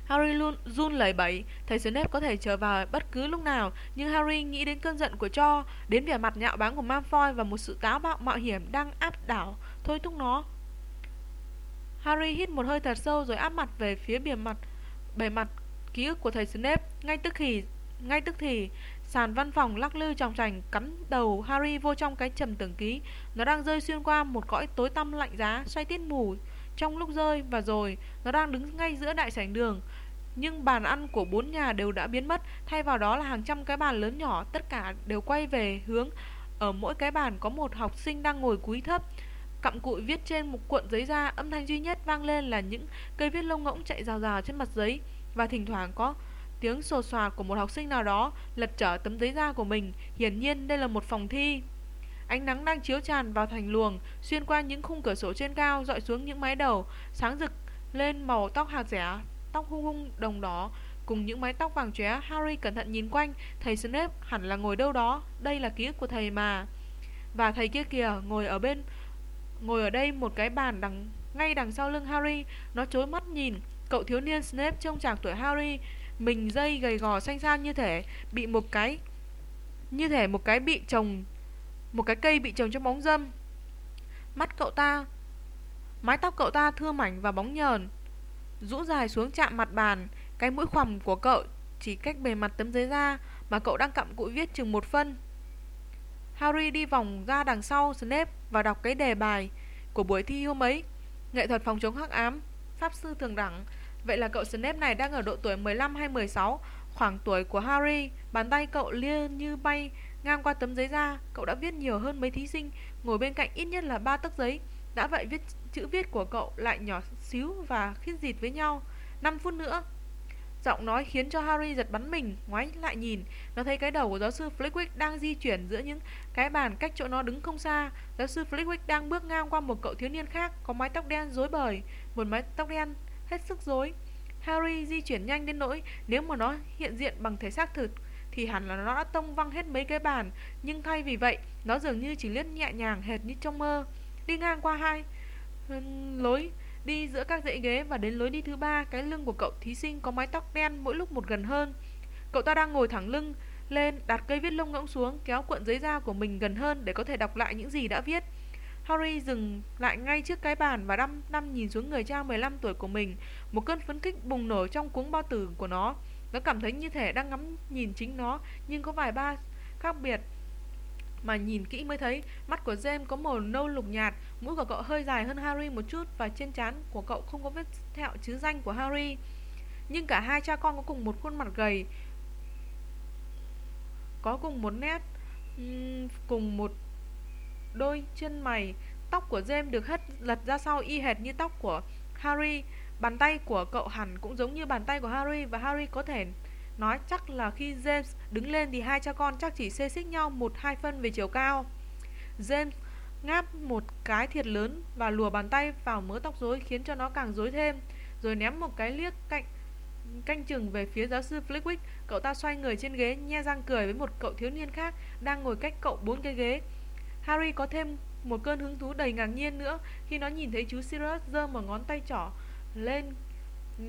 Harry luôn run lẩy bẩy, thầy Snape có thể trở vào bất cứ lúc nào, nhưng Harry nghĩ đến cơn giận của Cho, đến vẻ mặt nhạo báng của Malfoy và một sự táo bạo mạo hiểm đang áp đảo thôi thúc nó. Harry hít một hơi thật sâu rồi áp mặt về phía bề mặt bề mặt ký ức của thầy Snape, ngay tức thì ngay tức thì sàn văn phòng lắc lư trong trành cắm đầu Harry vô trong cái trầm tưởng ký, nó đang rơi xuyên qua một cõi tối tăm lạnh giá, xoay tít mù trong lúc rơi và rồi, nó đang đứng ngay giữa đại sảnh đường. Nhưng bàn ăn của bốn nhà đều đã biến mất, thay vào đó là hàng trăm cái bàn lớn nhỏ, tất cả đều quay về hướng. Ở mỗi cái bàn có một học sinh đang ngồi cúi thấp. Cặm cụi viết trên một cuộn giấy da âm thanh duy nhất vang lên là những cây viết lông ngỗng chạy rào rào trên mặt giấy. Và thỉnh thoảng có tiếng sột soạt của một học sinh nào đó lật trở tấm giấy da của mình. Hiển nhiên đây là một phòng thi. Ánh nắng đang chiếu tràn vào thành luồng, xuyên qua những khung cửa sổ trên cao, dọi xuống những mái đầu, sáng rực lên màu tóc hạt rẻ, tóc hung hung đồng đỏ, cùng những mái tóc vàng chóe. Harry cẩn thận nhìn quanh, thầy Snape hẳn là ngồi đâu đó, đây là ký ức của thầy mà. Và thầy kia kìa, ngồi ở bên, ngồi ở đây một cái bàn đằng ngay đằng sau lưng Harry, nó chối mắt nhìn cậu thiếu niên Snape trông chạc tuổi Harry, mình dây gầy gò xanh xao như thể bị một cái như thể một cái bị trồng một cái cây bị trồng trong bóng dâm. Mắt cậu ta, Mái tóc cậu ta thưa mảnh và bóng nhờn. Rũ dài xuống chạm mặt bàn, Cái mũi khoằm của cậu Chỉ cách bề mặt tấm giấy da Mà cậu đang cặm cụi viết chừng một phân. Harry đi vòng ra đằng sau Snape Và đọc cái đề bài Của buổi thi hôm ấy, Nghệ thuật phòng chống hắc ám, Pháp sư thường đẳng. Vậy là cậu Snape này đang ở độ tuổi 15 hay 16 Khoảng tuổi của Harry, Bàn tay cậu lia như bay Ngang qua tấm giấy da, cậu đã viết nhiều hơn mấy thí sinh ngồi bên cạnh ít nhất là ba tấc giấy. Đã vậy viết chữ viết của cậu lại nhỏ xíu và khít dịt với nhau. 5 phút nữa. Giọng nói khiến cho Harry giật bắn mình, ngoái lại nhìn. Nó thấy cái đầu của giáo sư Flitwick đang di chuyển giữa những cái bàn cách chỗ nó đứng không xa. Giáo sư Flitwick đang bước ngang qua một cậu thiếu niên khác có mái tóc đen rối bời, một mái tóc đen hết sức rối. Harry di chuyển nhanh đến nỗi nếu mà nó hiện diện bằng thể xác thực thì hẳn là nó đã tông văng hết mấy cái bàn, nhưng thay vì vậy, nó dường như chỉ lướt nhẹ nhàng hệt như trong mơ. Đi ngang qua hai lối đi giữa các dãy ghế và đến lối đi thứ ba, cái lưng của cậu thí sinh có mái tóc đen mỗi lúc một gần hơn. Cậu ta đang ngồi thẳng lưng lên, đặt cây viết lông ngỗng xuống, kéo cuộn giấy da của mình gần hơn để có thể đọc lại những gì đã viết. Harry dừng lại ngay trước cái bàn và đăm đăm nhìn xuống người cha 15 tuổi của mình. Một cơn phấn khích bùng nổ trong cuống bao tử của nó. Nó cảm thấy như thể đang ngắm nhìn chính nó, nhưng có vài ba khác biệt mà nhìn kỹ mới thấy mắt của James có màu nâu lục nhạt, mũi của cậu hơi dài hơn Harry một chút và trên trán của cậu không có vết thẹo chứ danh của Harry. Nhưng cả hai cha con có cùng một khuôn mặt gầy, có cùng một nét, cùng một đôi chân mày. Tóc của James được hất lật ra sau y hệt như tóc của Harry. Bàn tay của cậu hẳn cũng giống như bàn tay của Harry và Harry có thể nói chắc là khi James đứng lên thì hai cha con chắc chỉ xê xích nhau một hai phân về chiều cao. James ngáp một cái thiệt lớn và lùa bàn tay vào mớ tóc rối khiến cho nó càng rối thêm, rồi ném một cái liếc cạnh canh chừng về phía giáo sư Flitwick. Cậu ta xoay người trên ghế, nhe răng cười với một cậu thiếu niên khác đang ngồi cách cậu bốn cái ghế. Harry có thêm một cơn hứng thú đầy ngạc nhiên nữa khi nó nhìn thấy chú Sirius giơ một ngón tay trỏ lên ừ,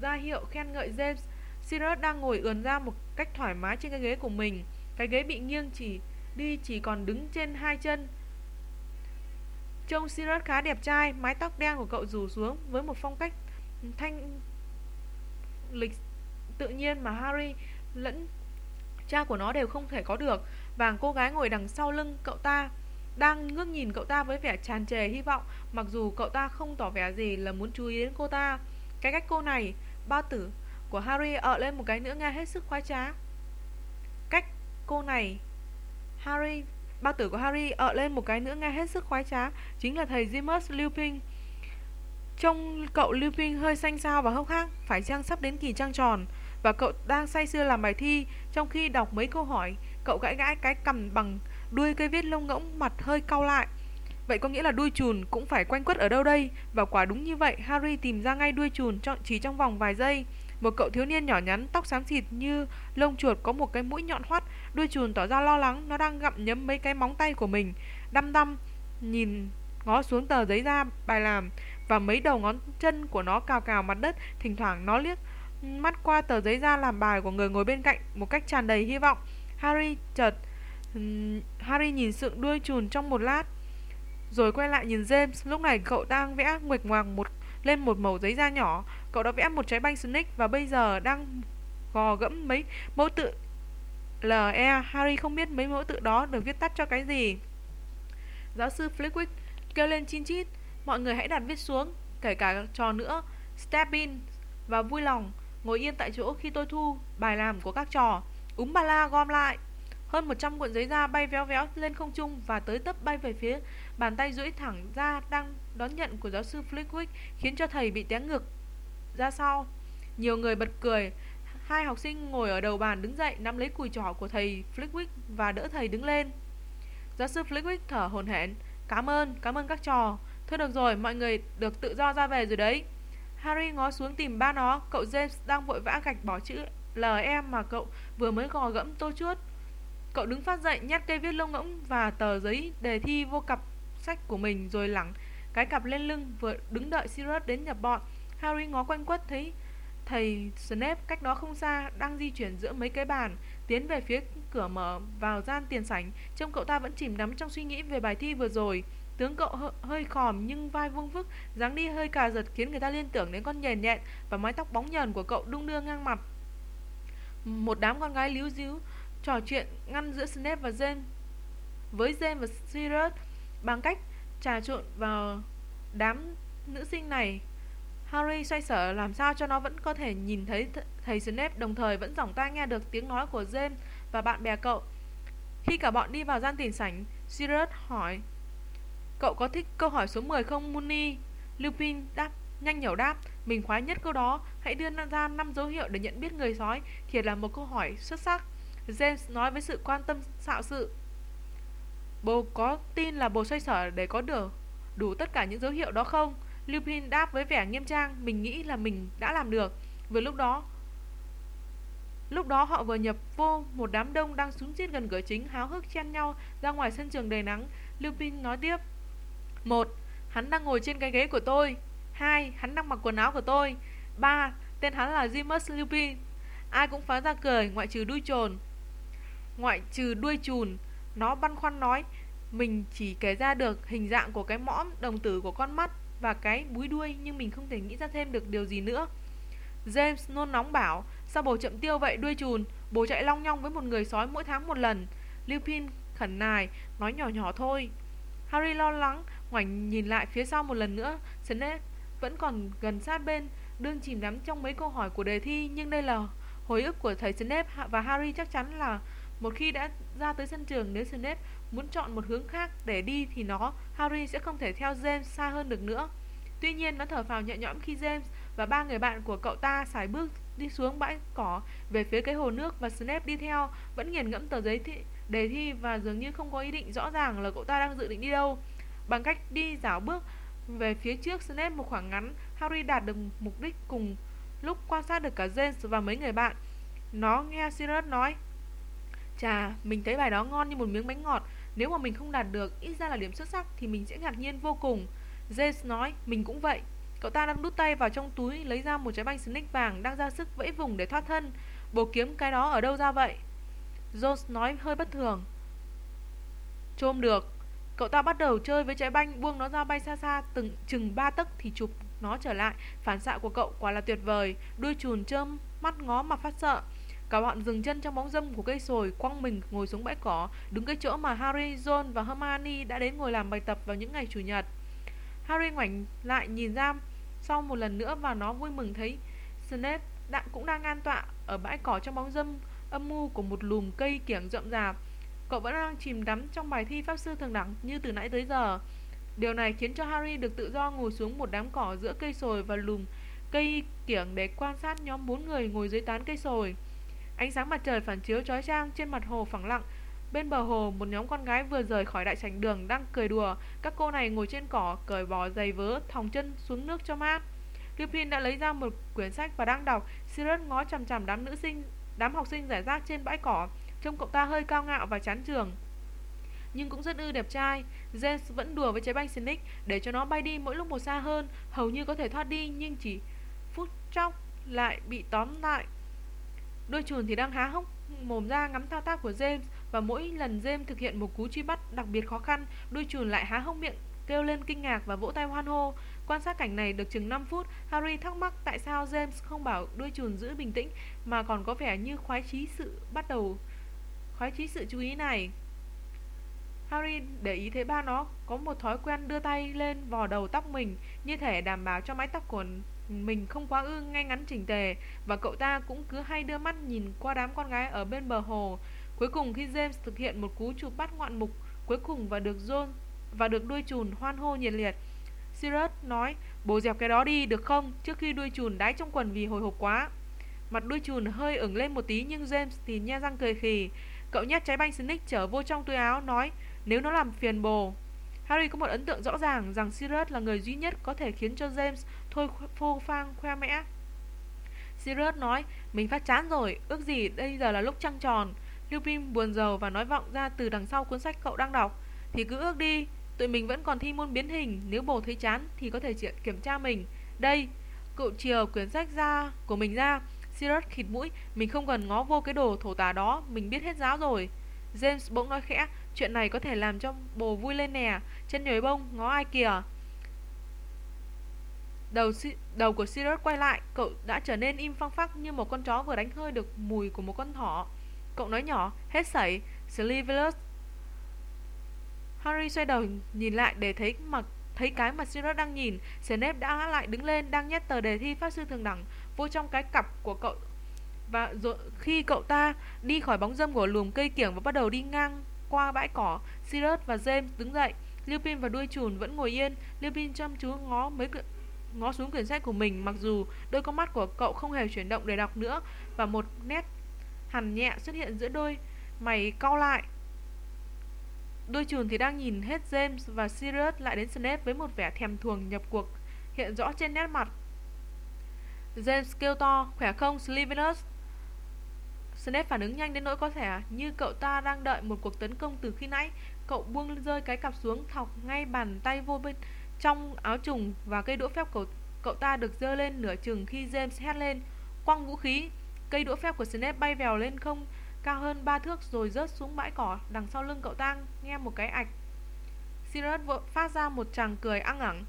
ra hiệu khen ngợi James. Sirius đang ngồi ườn ra một cách thoải mái trên cái ghế của mình. Cái ghế bị nghiêng chỉ đi chỉ còn đứng trên hai chân. Trông Sirius khá đẹp trai, mái tóc đen của cậu rủ xuống với một phong cách thanh lịch tự nhiên mà Harry lẫn cha của nó đều không thể có được. Và cô gái ngồi đằng sau lưng cậu ta đang ngước nhìn cậu ta với vẻ tràn trề hy vọng mặc dù cậu ta không tỏ vẻ gì là muốn chú ý đến cô ta. Cái cách cô này, bao tử của Harry ợ lên một cái nữa nghe hết sức khoái trá. Cách cô này, Harry, bao tử của Harry ợ lên một cái nữa nghe hết sức khoái trá, chính là thầy Remus Lupin. Trông cậu Lupin hơi xanh xao và hốc hác, phải chăng sắp đến kỳ trăng tròn, và cậu đang say sưa làm bài thi, trong khi đọc mấy câu hỏi, cậu gãi gãi cái cầm bằng đuôi cây viết lông ngỗng mặt hơi cau lại. Vậy có nghĩa là đuôi chùn cũng phải quanh quất ở đâu đây? Và quả đúng như vậy, Harry tìm ra ngay đuôi chùn chỉ trong vòng vài giây. Một cậu thiếu niên nhỏ nhắn, tóc xám xịt như lông chuột có một cái mũi nhọn hoắt, đuôi chùn tỏ ra lo lắng, nó đang gặm nhấm mấy cái móng tay của mình, đăm đăm nhìn ngó xuống tờ giấy ra bài làm và mấy đầu ngón chân của nó cào cào mặt đất, thỉnh thoảng nó liếc mắt qua tờ giấy ra làm bài của người ngồi bên cạnh một cách tràn đầy hy vọng. Harry chợt Harry nhìn sượng đuôi chùn trong một lát, rồi quay lại nhìn James. Lúc này cậu đang vẽ nguệch ngoạc một lên một mẩu giấy da nhỏ. Cậu đã vẽ một trái banh snake và bây giờ đang gò gẫm mấy mẫu tự LE. Harry không biết mấy mẫu tự đó được viết tắt cho cái gì. Giáo sư Flitwick kêu lên chin chít. Mọi người hãy đặt viết xuống, kể cả trò nữa. Step in và vui lòng ngồi yên tại chỗ khi tôi thu bài làm của các trò. Úm ba la gom lại. Hơn 100 cuộn giấy da bay véo véo lên không trung và tới tấp bay về phía bàn tay duỗi thẳng ra đang đón nhận của giáo sư Flitwick khiến cho thầy bị té ngược ra sau. Nhiều người bật cười. Hai học sinh ngồi ở đầu bàn đứng dậy nắm lấy cùi trỏ của thầy Flitwick và đỡ thầy đứng lên. Giáo sư Flitwick thở hổn hển. Cảm ơn, cảm ơn các trò. Thôi được rồi, mọi người được tự do ra về rồi đấy. Harry ngó xuống tìm ba nó, cậu James đang vội vã gạch bỏ chữ L em mà cậu vừa mới gò gẫm tô chuốt. Cậu đứng phát dậy nhét cây viết lông ngỗng và tờ giấy đề thi vô cặp sách của mình rồi lẳng cái cặp lên lưng vừa đứng đợi Sirius đến nhập bọn. Harry ngó quanh quất thấy thầy Snape cách đó không xa đang di chuyển giữa mấy cái bàn, tiến về phía cửa mở vào gian tiền sảnh, trông cậu ta vẫn chìm đắm trong suy nghĩ về bài thi vừa rồi. Tướng cậu hơi khòm nhưng vai vuông vức, dáng đi hơi cà giật khiến người ta liên tưởng đến con nhền nhẹn và mái tóc bóng nhờn của cậu đung đưa ngang mặt. Một đám con gái líu díu trò chuyện ngăn giữa Snape và James với James và Sirius bằng cách trà trộn vào đám nữ sinh này. Harry xoay sở làm sao cho nó vẫn có thể nhìn thấy th thầy Snape đồng thời vẫn giỏng tai nghe được tiếng nói của James và bạn bè cậu. Khi cả bọn đi vào gian tiền sảnh, Sirius hỏi Cậu có thích câu hỏi số 10 không Mooney? Lupin đáp nhanh nhẩu đáp Mình khoái nhất câu đó Hãy đưa ra năm dấu hiệu để nhận biết người sói Thiệt là một câu hỏi xuất sắc James nói với sự quan tâm xạo sự Bồ có tin là bồ xoay sở để có được đủ tất cả những dấu hiệu đó không? Lupin đáp với vẻ nghiêm trang, Mình nghĩ là mình đã làm được Vừa lúc đó Lúc đó họ vừa nhập vô một đám đông đang súng giết gần cửa chính, háo hức chen nhau ra ngoài sân trường đầy nắng. Lupin nói tiếp. một, Hắn đang ngồi trên cái ghế của tôi. hai, Hắn đang mặc quần áo của tôi. ba, Tên hắn là Jimus Lupin. Ai cũng phá ra cười, ngoại trừ đuôi trồn. Ngoại trừ đuôi chùn, nó băn khoăn nói, mình chỉ kể ra được hình dạng của cái mõm đồng tử của con mắt và cái búi đuôi nhưng mình không thể nghĩ ra thêm được điều gì nữa. James nôn nóng bảo, sao bồ chậm tiêu vậy đuôi chùn, bồ chạy long nhong với một người sói mỗi tháng một lần. Lupin khẩn nài, nói nhỏ nhỏ thôi. Harry lo lắng, ngoảnh nhìn lại phía sau một lần nữa, Snape vẫn còn gần sát bên, đương chìm đắm trong mấy câu hỏi của đề thi, nhưng đây là hồi ức của thầy Snape và Harry chắc chắn là một khi đã ra tới sân trường nếu Snape muốn chọn một hướng khác để đi thì nó, Harry sẽ không thể theo James xa hơn được nữa. Tuy nhiên nó thở phào nhẹ nhõm khi James và ba người bạn của cậu ta xài bước đi xuống bãi cỏ về phía cái hồ nước và Snape đi theo, vẫn nghiền ngẫm tờ giấy thi, đề thi và dường như không có ý định rõ ràng là cậu ta đang dự định đi đâu. Bằng cách đi dạo bước về phía trước Snape một khoảng ngắn, Harry đạt được mục đích cùng lúc quan sát được cả James và mấy người bạn. Nó nghe Sirius nói, Chà, mình thấy bài đó ngon như một miếng bánh ngọt. Nếu mà mình không đạt được, ít ra là điểm xuất sắc Thì mình sẽ ngạc nhiên vô cùng. James nói, mình cũng vậy. Cậu ta đang đút tay vào trong túi Lấy ra một trái banh snake vàng Đang ra sức vẫy vùng để thoát thân. Bố kiếm cái đó ở đâu ra vậy? Jones nói hơi bất thường. Trôm được. Cậu ta bắt đầu chơi với trái banh Buông nó ra bay xa xa từng chừng ba tấc Thì chụp nó trở lại. Phản xạ của cậu quả là tuyệt vời. Đuôi chùn trơm mắt ngó mà phát sợ. Cả bọn dừng chân trong bóng râm của cây sồi, quăng mình ngồi xuống bãi cỏ, đứng cái chỗ mà Harry, John và Hermione đã đến ngồi làm bài tập vào những ngày chủ nhật. Harry ngoảnh lại nhìn ra sau một lần nữa và nó vui mừng thấy Snape đã, cũng đang an tọa ở bãi cỏ trong bóng râm âm mưu của một lùm cây kiểng rậm rạp. Cậu vẫn đang chìm đắm trong bài thi pháp sư thường đẳng như từ nãy tới giờ. Điều này khiến cho Harry được tự do ngồi xuống một đám cỏ giữa cây sồi và lùm cây kiểng để quan sát nhóm bốn người ngồi dưới tán cây sồi. Ánh sáng mặt trời phản chiếu chói chang trên mặt hồ phẳng lặng. Bên bờ hồ, một nhóm con gái vừa rời khỏi đại sảnh đường đang cười đùa. Các cô này ngồi trên cỏ, cởi bỏ giày vớ, thòng chân xuống nước cho mát. Lupin đã lấy ra một quyển sách và đang đọc. Sirius ngó chằm chằm đám nữ sinh, đám học sinh giải rác trên bãi cỏ. Trông cậu ta hơi cao ngạo và chán trường nhưng cũng rất ư đẹp trai. James vẫn đùa với trái banh Snick để cho nó bay đi mỗi lúc một xa hơn, hầu như có thể thoát đi nhưng chỉ phút chốc lại bị tóm lại Đôi chuồn thì đang há hốc mồm ra ngắm thao tác của James và mỗi lần James thực hiện một cú truy bắt đặc biệt khó khăn, đôi chuồn lại há hốc miệng kêu lên kinh ngạc và vỗ tay hoan hô. Quan sát cảnh này được chừng 5 phút, Harry thắc mắc tại sao James không bảo đuôi chuồn giữ bình tĩnh mà còn có vẻ như khoái chí sự bắt đầu khoái chí sự chú ý này. Harry để ý thấy ba nó có một thói quen đưa tay lên vò đầu tóc mình như thể đảm bảo cho mái tóc của mình không quá ư ngay ngắn chỉnh tề và cậu ta cũng cứ hay đưa mắt nhìn qua đám con gái ở bên bờ hồ. Cuối cùng khi James thực hiện một cú chụp bắt ngoạn mục cuối cùng và được John và được đuôi chùn hoan hô nhiệt liệt. Sirius nói, bố dẹp cái đó đi được không trước khi đuôi chùn đái trong quần vì hồi hộp quá. Mặt đuôi chùn hơi ửng lên một tí nhưng James thì nhe răng cười khì. Cậu nhét trái banh Snick trở vô trong túi áo nói, nếu nó làm phiền bồ. Harry có một ấn tượng rõ ràng rằng Sirius là người duy nhất có thể khiến cho James thôi phô phang khoe mẽ. Sirius nói, mình phát chán rồi, ước gì bây giờ là lúc trăng tròn. Lupin buồn rầu và nói vọng ra từ đằng sau cuốn sách cậu đang đọc. Thì cứ ước đi, tụi mình vẫn còn thi môn biến hình, nếu bồ thấy chán thì có thể kiểm tra mình. Đây, cậu chiều quyển sách ra của mình ra. Sirius khịt mũi, mình không cần ngó vô cái đồ thổ tả đó, mình biết hết giáo rồi. James bỗng nói khẽ, chuyện này có thể làm cho bồ vui lên nè, chân nhồi bông, ngó ai kìa. Đầu, đầu của Sirius quay lại, cậu đã trở nên im phăng phắc như một con chó vừa đánh hơi được mùi của một con thỏ. Cậu nói nhỏ, hết sảy, Slivelus. Harry xoay đầu nhìn lại để thấy mặt thấy cái mà Sirius đang nhìn. Snape đã lại đứng lên, đang nhét tờ đề thi pháp sư thường đẳng vô trong cái cặp của cậu. Và rồi khi cậu ta đi khỏi bóng dâm của lùm cây kiểng và bắt đầu đi ngang qua bãi cỏ, Sirius và James đứng dậy. Lupin và đuôi chùn vẫn ngồi yên. Lupin chăm chú ngó mấy ngó xuống quyển sách của mình mặc dù đôi con mắt của cậu không hề chuyển động để đọc nữa và một nét hằn nhẹ xuất hiện giữa đôi mày cau lại. Đôi chuồn thì đang nhìn hết James và Sirius lại đến Snape với một vẻ thèm thuồng nhập cuộc hiện rõ trên nét mặt. James kêu to, khỏe không Slyvenus? Snape phản ứng nhanh đến nỗi có thể như cậu ta đang đợi một cuộc tấn công từ khi nãy. Cậu buông rơi cái cặp xuống thọc ngay bàn tay vô bên trong áo trùng và cây đũa phép của cậu ta được dơ lên nửa chừng khi James hét lên. Quăng vũ khí, cây đũa phép của Snape bay vèo lên không cao hơn ba thước rồi rớt xuống bãi cỏ đằng sau lưng cậu ta nghe một cái ạch. Sirius phát ra một tràng cười ăn ẳng,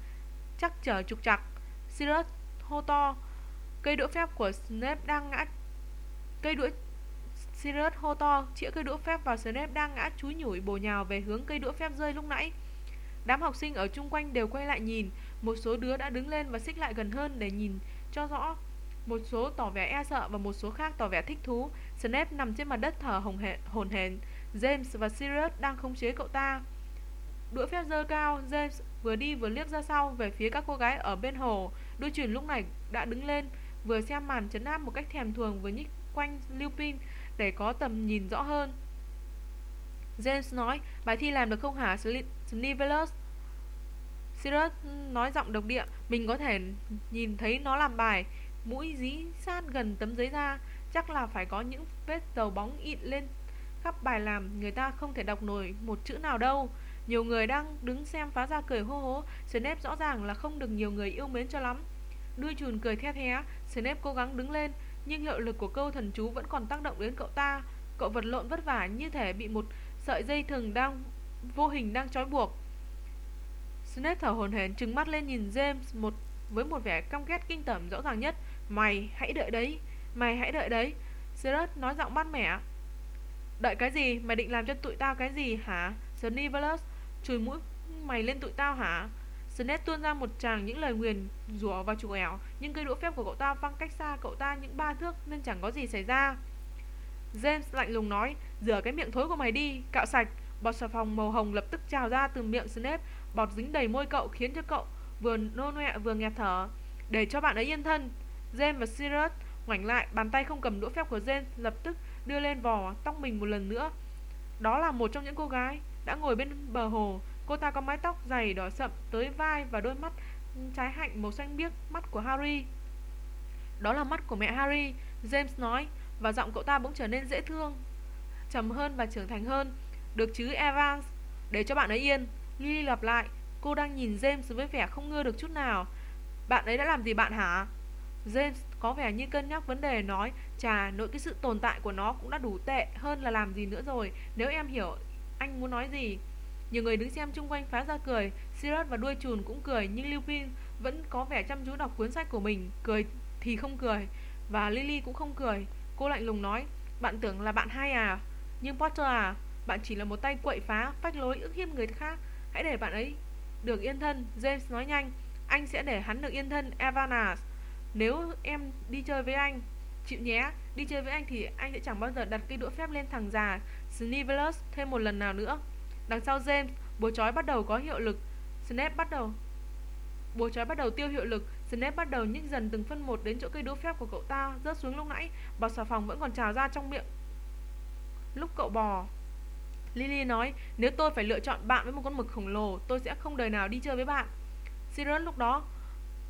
chắc chở trục chặt. Sirius hô to, cây đũa phép của Snape đang ngã cây đũa Sirius hô to, chĩa cây đũa phép vào Snape đang ngã chúi nhủi bổ nhào về hướng cây đũa phép rơi lúc nãy. Đám học sinh ở chung quanh đều quay lại nhìn, một số đứa đã đứng lên và xích lại gần hơn để nhìn cho rõ. Một số tỏ vẻ e sợ và một số khác tỏ vẻ thích thú. Snape nằm trên mặt đất thở hồng hệ, hồn hển. James và Sirius đang khống chế cậu ta. Đũa phép rơi cao, James vừa đi vừa liếc ra sau về phía các cô gái ở bên hồ. Đôi truyền lúc này đã đứng lên, vừa xem màn chấn áp một cách thèm thuồng vừa nhích quanh Lupin để có tầm nhìn rõ hơn. James nói, bài thi làm được không hả Snivelus? Sirius nói giọng độc địa, mình có thể nhìn thấy nó làm bài, mũi dí sát gần tấm giấy ra, chắc là phải có những vết dầu bóng ịn lên khắp bài làm, người ta không thể đọc nổi một chữ nào đâu. Nhiều người đang đứng xem phá ra cười hô hố, Snape rõ ràng là không được nhiều người yêu mến cho lắm. Đuôi chùn cười the thé, Snape cố gắng đứng lên, nhưng hiệu lực của câu thần chú vẫn còn tác động đến cậu ta. Cậu vật lộn vất vả như thể bị một sợi dây thừng đang vô hình đang trói buộc. Snape thở hổn hển trừng mắt lên nhìn James một với một vẻ căm ghét kinh tởm rõ ràng nhất. Mày hãy đợi đấy, mày hãy đợi đấy. Sirius nói giọng mát mẻ. Đợi cái gì? Mày định làm cho tụi tao cái gì hả? Snivelus chùi mũi mày lên tụi tao hả? Snape tuôn ra một tràng những lời nguyền rủa và chủ ẻo, nhưng cây đũa phép của cậu ta văng cách xa cậu ta những ba thước nên chẳng có gì xảy ra. James lạnh lùng nói, rửa cái miệng thối của mày đi, cạo sạch. Bọt xà phòng màu hồng lập tức trào ra từ miệng Snape, bọt dính đầy môi cậu khiến cho cậu vừa nôn nọe vừa nghẹt thở. Để cho bạn ấy yên thân, James và Sirius ngoảnh lại, bàn tay không cầm đũa phép của James lập tức đưa lên vò tóc mình một lần nữa. Đó là một trong những cô gái đã ngồi bên bờ hồ, Cô ta có mái tóc dày đỏ sậm tới vai và đôi mắt trái hạnh màu xanh biếc, mắt của Harry. Đó là mắt của mẹ Harry, James nói, và giọng cậu ta bỗng trở nên dễ thương, trầm hơn và trưởng thành hơn. Được chứ Evans, để cho bạn ấy yên. Lily lặp lại, cô đang nhìn James với vẻ không ngơ được chút nào. Bạn ấy đã làm gì bạn hả? James có vẻ như cân nhắc vấn đề nói, chà, nội cái sự tồn tại của nó cũng đã đủ tệ hơn là làm gì nữa rồi, nếu em hiểu anh muốn nói gì. Nhiều người đứng xem chung quanh phá ra cười Sirius và đuôi chùn cũng cười, Nhưng Lupin vẫn có vẻ chăm chú đọc cuốn sách của mình. Cười thì không cười, Và Lily cũng không cười. Cô lạnh lùng nói, Bạn tưởng là bạn hai à? Nhưng Potter à? Bạn chỉ là một tay quậy phá, Phách lối, ức hiếp người khác. Hãy để bạn ấy được yên thân. James nói nhanh, Anh sẽ để hắn được yên thân, Evanas. Nếu em đi chơi với anh, Chịu nhé. Đi chơi với anh thì anh sẽ chẳng bao giờ đặt cây đũa phép lên thằng già Snivelus thêm một lần nào nữa. Đằng sau James, búa chói bắt đầu có hiệu lực. Snape bắt đầu Búa chói bắt đầu tiêu hiệu lực, Snape bắt đầu nhích dần từng phân một đến chỗ cây đũa phép của cậu ta, rớt xuống lúc nãy, bọt xà phòng vẫn còn trào ra trong miệng. Lúc cậu bò, Lily nói, nếu tôi phải lựa chọn bạn với một con mực khổng lồ, tôi sẽ không đời nào đi chơi với bạn. Sirius lúc đó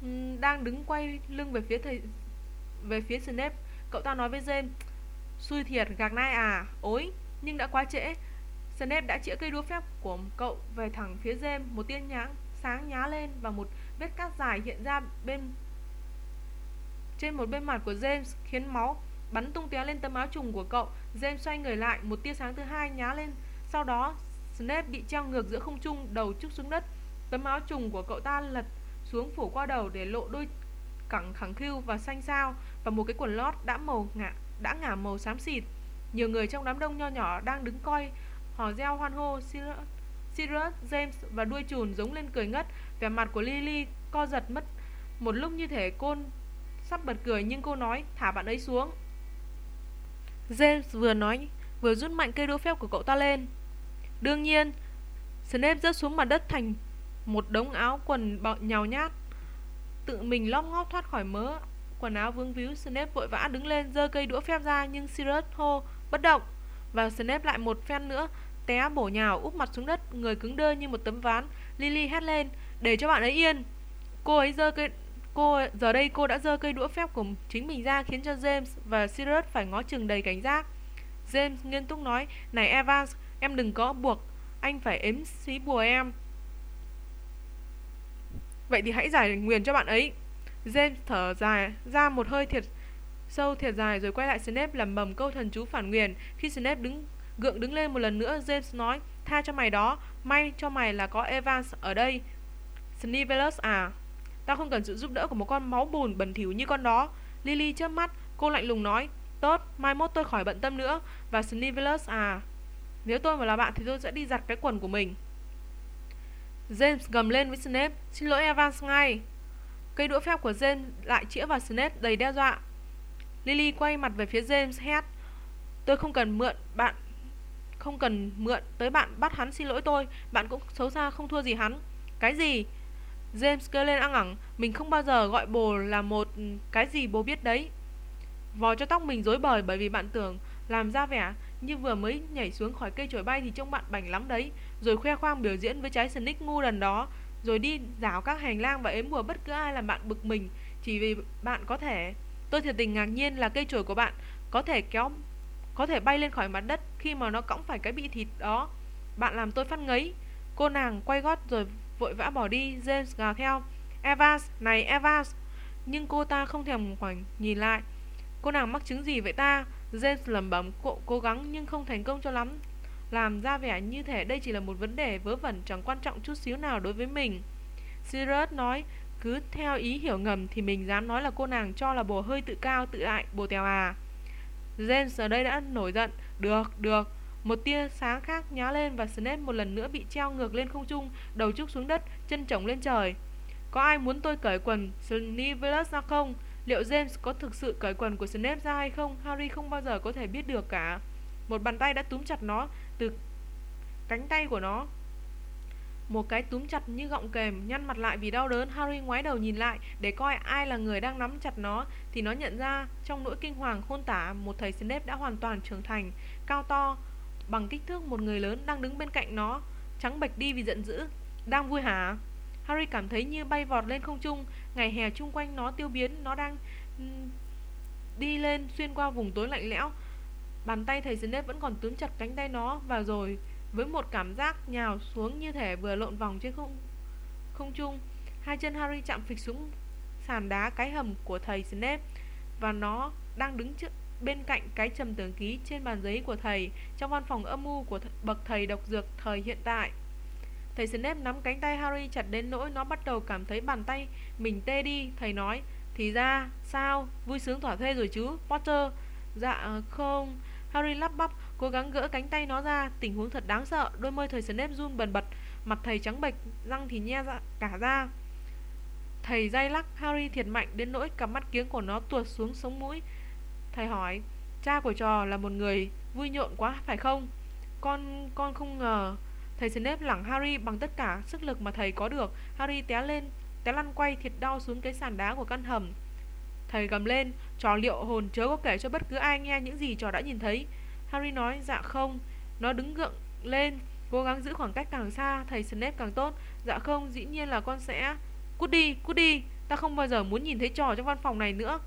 ừ, đang đứng quay lưng về phía thầy về phía Snape, cậu ta nói với James, xui thiệt gạc nai à, ối, nhưng đã quá trễ, Snape đã chĩa cây đũa phép của cậu về thẳng phía James, một tia nhãn sáng nhá lên và một vết cắt dài hiện ra bên trên một bên mặt của James khiến máu bắn tung tóe lên tấm áo trùng của cậu. James xoay người lại, một tia sáng thứ hai nhá lên. Sau đó, Snape bị treo ngược giữa không trung, đầu trúc xuống đất. Tấm áo trùng của cậu ta lật xuống phủ qua đầu để lộ đôi cẳng khẳng khiu và xanh sao và một cái quần lót đã màu ngả đã ngả màu xám xịt. Nhiều người trong đám đông nho nhỏ đang đứng coi hò reo hoan hô Sirius, Sirius, James và đuôi chùn giống lên cười ngất. Vẻ mặt của Lily co giật mất một lúc như thể cô sắp bật cười nhưng cô nói thả bạn ấy xuống. James vừa nói vừa rút mạnh cây đũa phép của cậu ta lên. Đương nhiên Snape rớt xuống mặt đất thành một đống áo quần nhào nhát tự mình lóc ngóp thoát khỏi mớ quần áo vương víu. Snape vội vã đứng lên giơ cây đũa phép ra nhưng Sirius hô bất động! Và Snape lại một phen nữa té bổ nhào, úp mặt xuống đất, người cứng đơ như một tấm ván. Lily hét lên, để cho bạn ấy yên. Cô ấy giơ cây, cô, giờ đây cô đã giơ cây đũa phép của chính mình ra khiến cho James và Sirius phải ngó chừng đầy cảnh giác. James nghiêm túc nói, này Evans, em đừng có buộc, anh phải ếm xí bùa em. Vậy thì hãy giải nguyền cho bạn ấy. James thở dài, ra một hơi thiệt sâu, thiệt dài rồi quay lại Snape lẩm bẩm câu thần chú phản nguyền. Khi Snape đứng gượng đứng lên một lần nữa, James nói: "Tha cho mày đó, may cho mày là có Evans ở đây." Snivelus à, ta không cần sự giúp đỡ của một con máu bùn bẩn thỉu như con đó. Lily chớp mắt, cô lạnh lùng nói: "Tốt, mai mốt tôi khỏi bận tâm nữa." Và Snivelus à, nếu tôi mà là bạn thì tôi sẽ đi giặt cái quần của mình. James gầm lên với Snape, "Xin lỗi Evans ngay." Cây đũa phép của James lại chĩa vào Snape đầy đe dọa. Lily quay mặt về phía James hét Tôi không cần mượn bạn không cần mượn tới bạn bắt hắn xin lỗi tôi, Bạn cũng xấu xa không thua gì hắn. Cái gì? James kêu lên ăn ẳng, Mình không bao giờ gọi bồ là một ừ, cái gì bố biết đấy. Vò cho tóc mình rối bời bởi vì bạn tưởng làm ra vẻ như vừa mới nhảy xuống khỏi cây chổi bay thì trông bạn bảnh lắm đấy. Rồi khoe khoang biểu diễn với trái snick ngu đần đó, Rồi đi dạo các hành lang và ếm bùa bất cứ ai làm bạn bực mình Chỉ vì bạn có thể. Tôi thiệt tình ngạc nhiên là cây chổi của bạn có thể kéo có thể bay lên khỏi mặt đất khi mà nó cõng phải cái bị thịt đó. Bạn làm tôi phát ngấy. Cô nàng quay gót rồi vội vã bỏ đi, James gào theo. Evans, này Evans. Nhưng cô ta không thèm khoảnh nhìn lại. Cô nàng mắc chứng gì vậy ta? James lẩm bẩm cố, cố gắng nhưng không thành công cho lắm. Làm ra vẻ như thể đây chỉ là một vấn đề vớ vẩn chẳng quan trọng chút xíu nào đối với mình. Sirius nói, cứ theo ý hiểu ngầm thì mình dám nói là cô nàng cho là bồ hơi tự cao tự đại bồ tèo à James ở đây đã nổi giận. Được, được. Một tia sáng khác nhá lên và Snape một lần nữa bị treo ngược lên không trung Đầu trúc xuống đất, chân trống lên trời. Có ai muốn tôi cởi quần Snivelus ra không? Liệu James có thực sự cởi quần của Snape ra hay không? Harry không bao giờ có thể biết được cả. Một bàn tay đã túm chặt nó từ cánh tay của nó một cái túm chặt như gọng kềm, Nhăn mặt lại vì đau đớn, Harry ngoái đầu nhìn lại Để coi ai là người đang nắm chặt nó, Thì nó nhận ra trong nỗi kinh hoàng khôn tả, Một thầy Snape đã hoàn toàn trưởng thành, Cao to, Bằng kích thước một người lớn đang đứng bên cạnh nó, Trắng bệch đi vì giận dữ. Đang vui hả? Harry cảm thấy như bay vọt lên không trung, Ngày hè chung quanh nó tiêu biến, Nó đang đi lên xuyên qua vùng tối lạnh lẽo. Bàn tay thầy Snape vẫn còn túm chặt cánh tay nó Và rồi với một cảm giác nhào xuống như thể vừa lộn vòng trên không không trung. Hai chân Harry chạm phịch xuống sàn đá cái hầm của thầy Snape và nó đang đứng trước bên cạnh cái trầm tưởng ký trên bàn giấy của thầy trong văn phòng âm mưu của th bậc thầy độc dược thời hiện tại. Thầy Snape nắm cánh tay Harry chặt đến nỗi nó bắt đầu cảm thấy bàn tay mình tê đi. Thầy nói, thì ra, sao, vui sướng thỏa thuê rồi chứ, Potter? Dạ ờ, không, Harry lắp bắp Cố gắng gỡ cánh tay nó ra. Tình huống thật đáng sợ. Đôi môi thầy Snape run bần bật, Mặt thầy trắng bệch, Răng thì nhe ra, cả ra Thầy day lắc, Harry thiệt mạnh đến nỗi cặp mắt kiếng của nó tuột xuống sống mũi. Thầy hỏi, Cha của trò là một người vui nhộn quá, phải không? Con con không ngờ. Thầy Snape lẳng Harry bằng tất cả sức lực mà thầy có được. Harry té lên, Té lăn quay thiệt đau xuống cái sàn đá của căn hầm. Thầy gầm lên, Trò liệu hồn chớ có kể cho bất cứ ai nghe những gì trò đã nhìn thấy. Harry nói dạ không. Nó đứng gượng lên, Cố gắng giữ khoảng cách càng xa, Thầy Snape càng tốt. Dạ không, dĩ nhiên là con sẽ Cút đi cút đi. Ta không bao giờ muốn nhìn thấy trò trong văn phòng này nữa.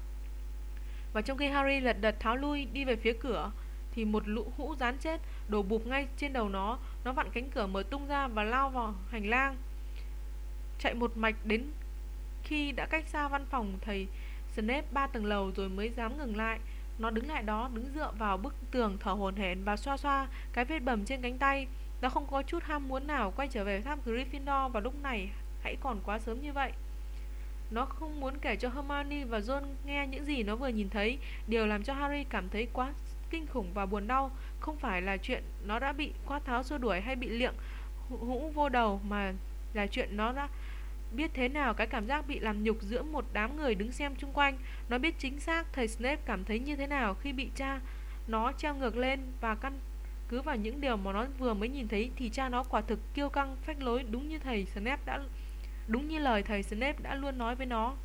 Và trong khi Harry lật đật tháo lui Đi về phía cửa, Thì một lũ hũ rán chết, Đổ bụp ngay trên đầu nó. Nó vặn cánh cửa mở tung ra và lao vào hành lang. Chạy một mạch đến Khi đã cách xa văn phòng thầy Snape ba tầng lầu rồi mới dám ngừng lại nó đứng lại đó, đứng dựa vào bức tường thở hổn hển và xoa xoa cái vết bầm trên cánh tay. Nó không có chút ham muốn nào quay trở về tháp Gryffindor vào lúc này, hãy còn quá sớm như vậy. Nó không muốn kể cho Hermione và Ron nghe những gì nó vừa nhìn thấy, điều làm cho Harry cảm thấy quá kinh khủng và buồn đau, không phải là chuyện nó đã bị quát tháo xua đuổi hay bị liệng hũ vô đầu mà là chuyện nó đã biết thế nào cái cảm giác bị làm nhục giữa một đám người đứng xem chung quanh. Nó biết chính xác thầy Snape cảm thấy như thế nào khi bị cha nó treo ngược lên và căn cứ vào những điều mà nó vừa mới nhìn thấy thì cha nó quả thực kiêu căng, phách lối, đúng như thầy Snape đã, đúng như lời thầy Snape đã luôn nói với nó.